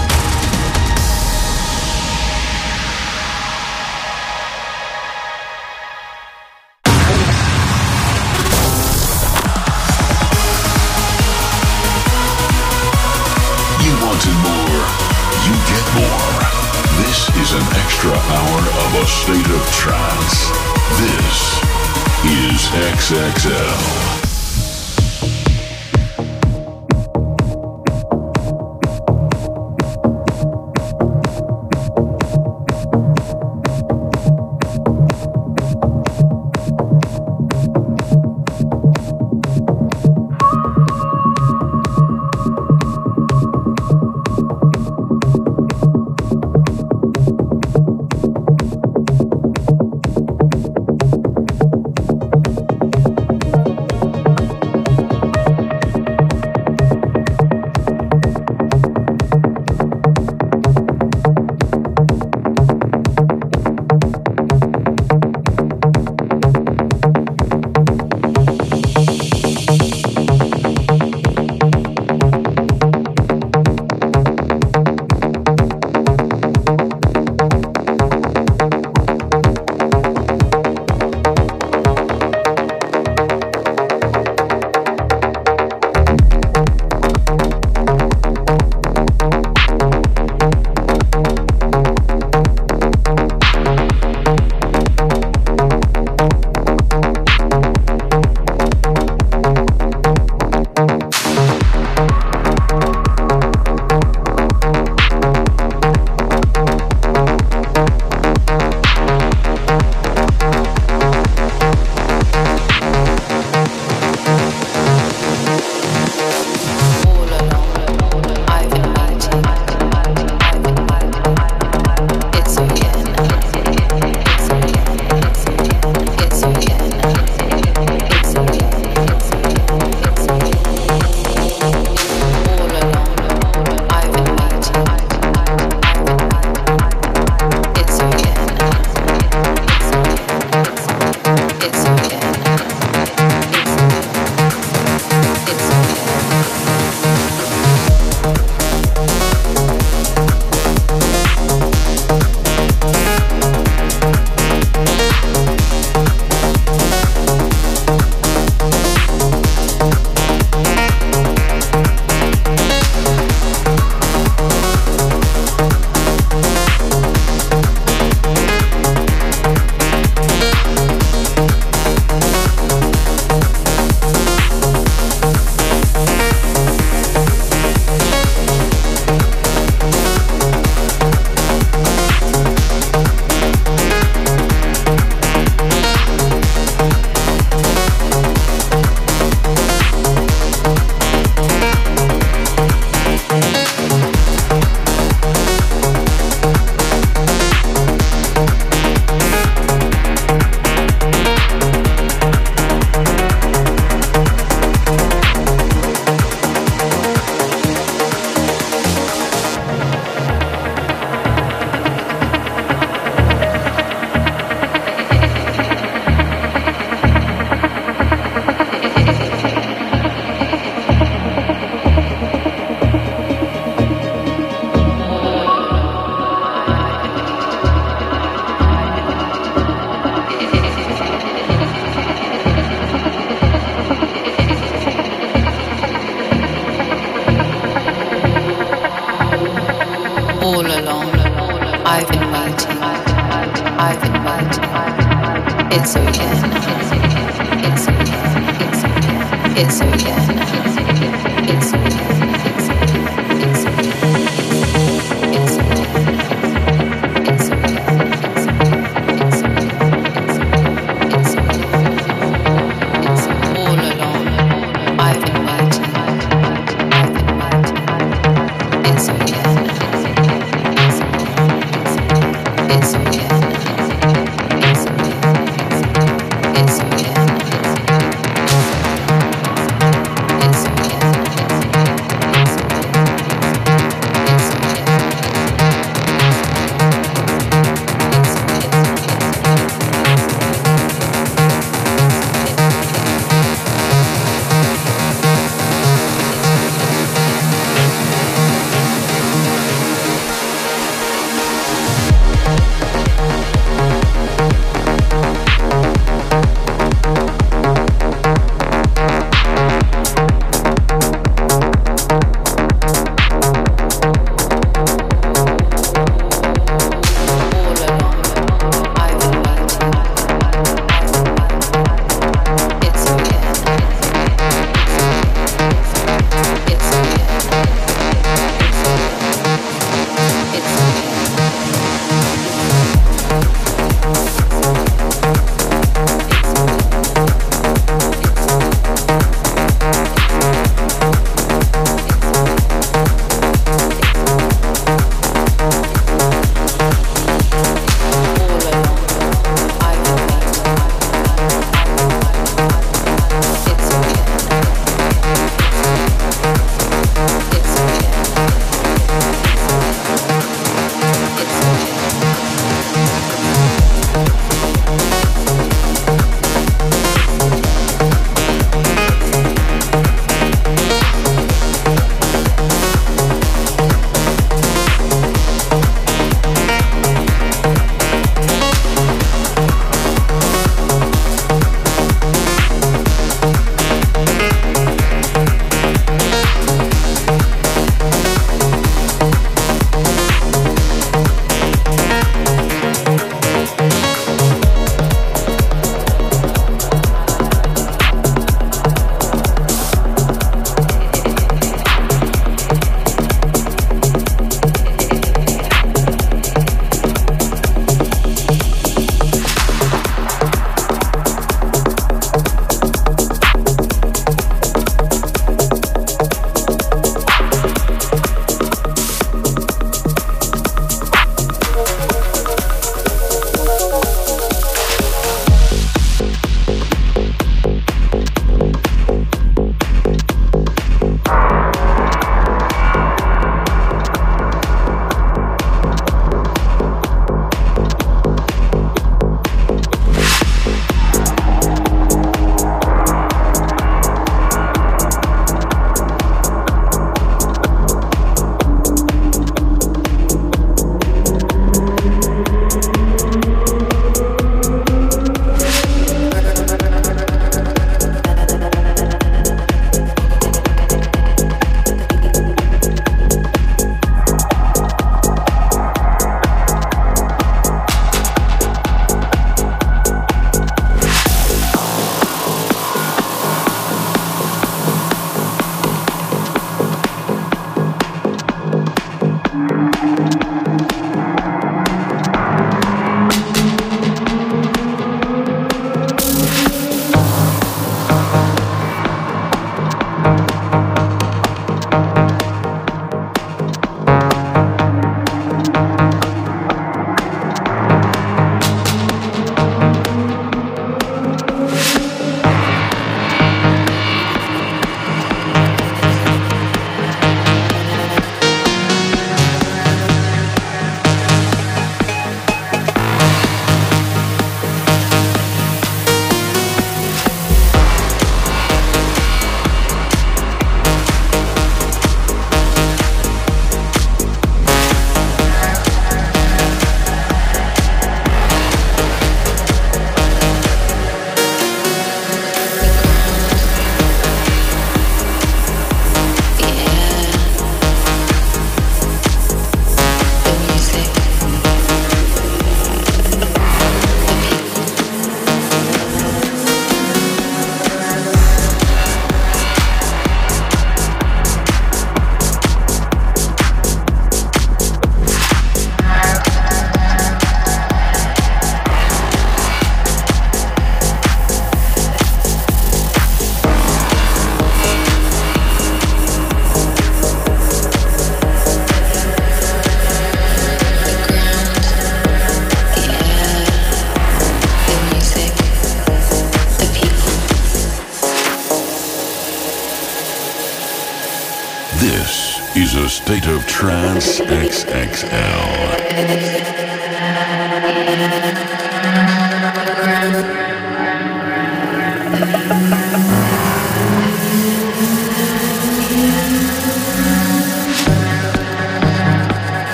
State of trance. This is XXL.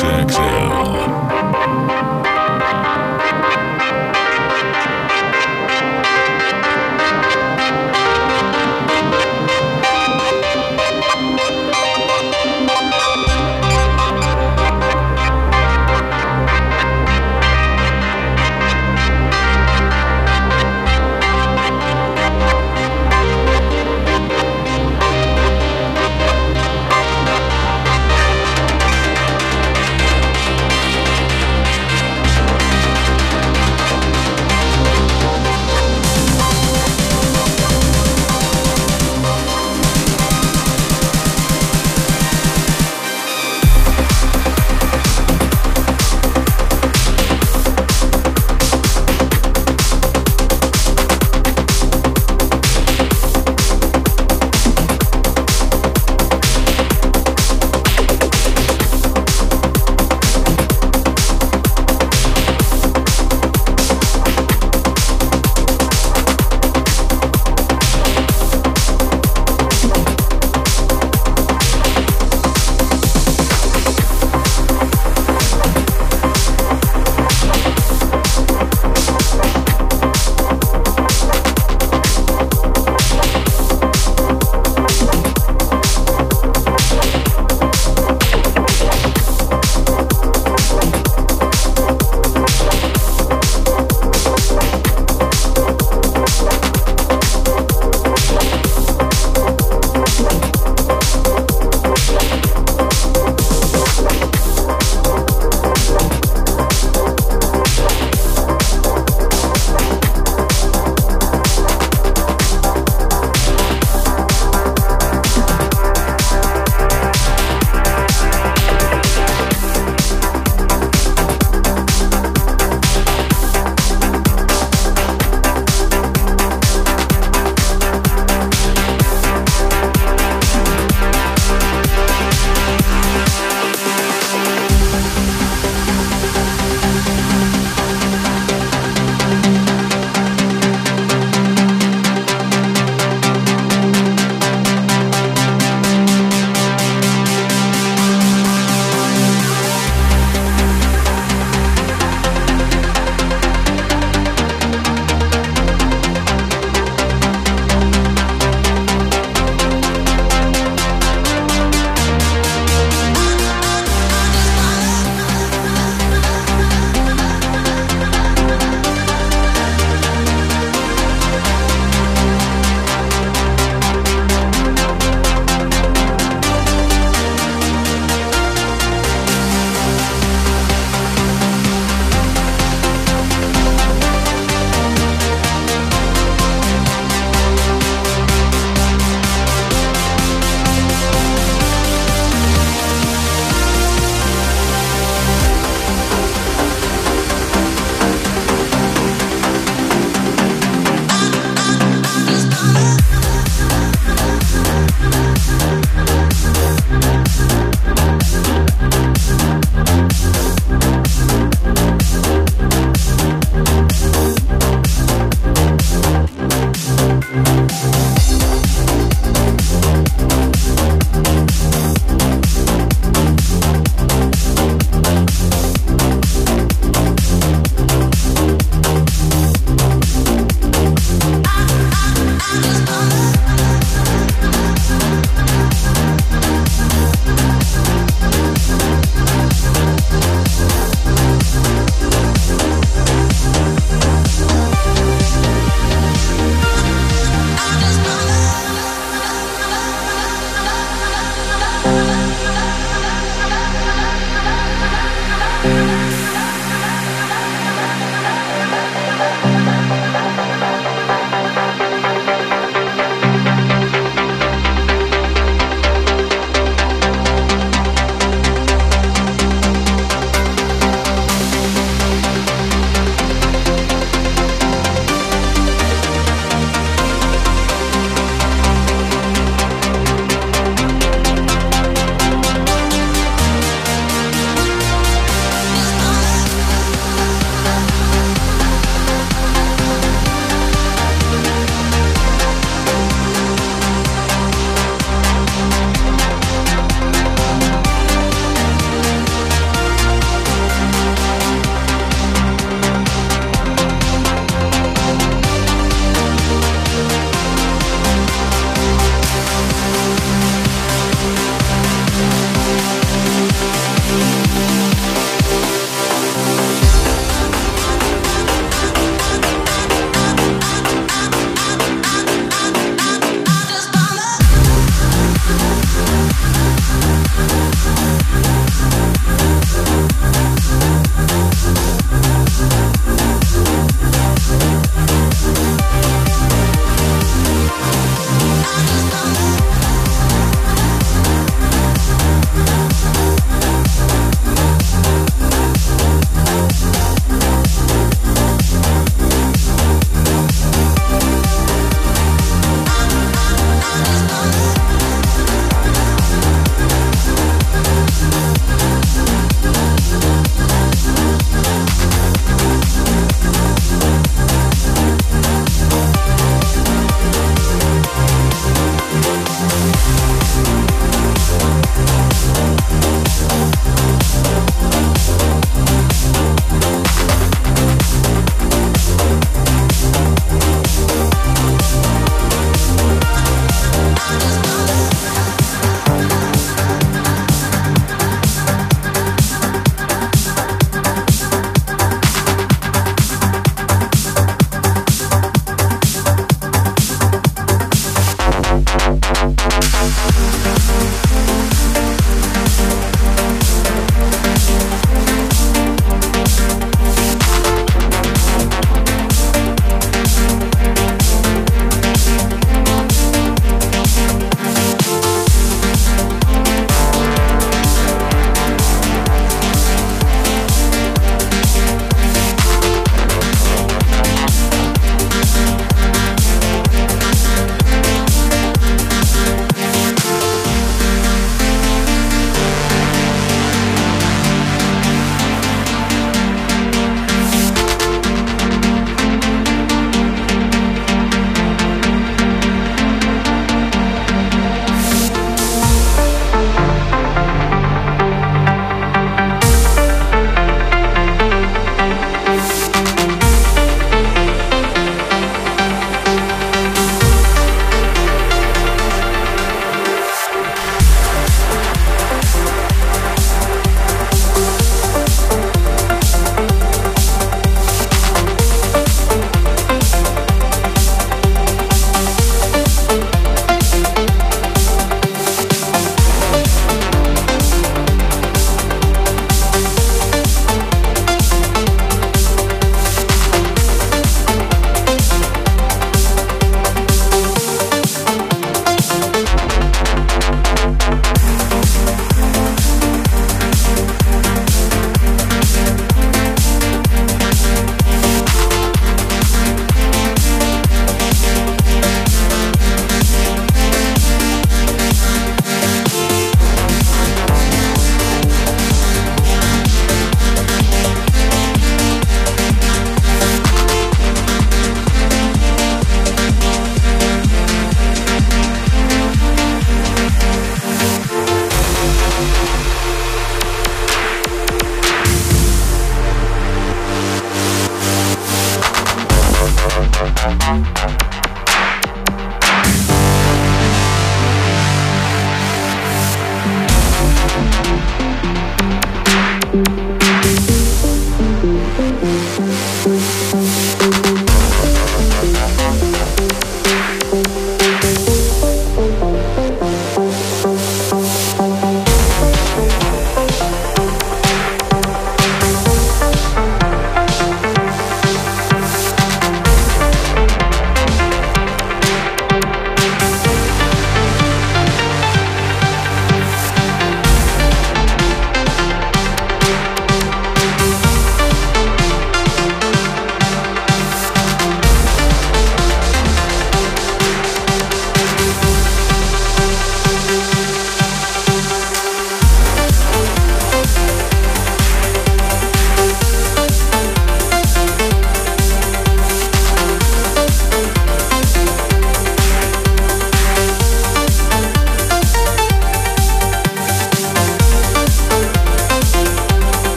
X,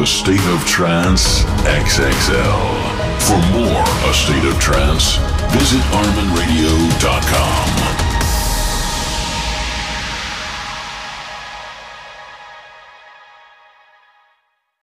A State of Trance XXL. For more A State of Trance, visit ArminRadio.com.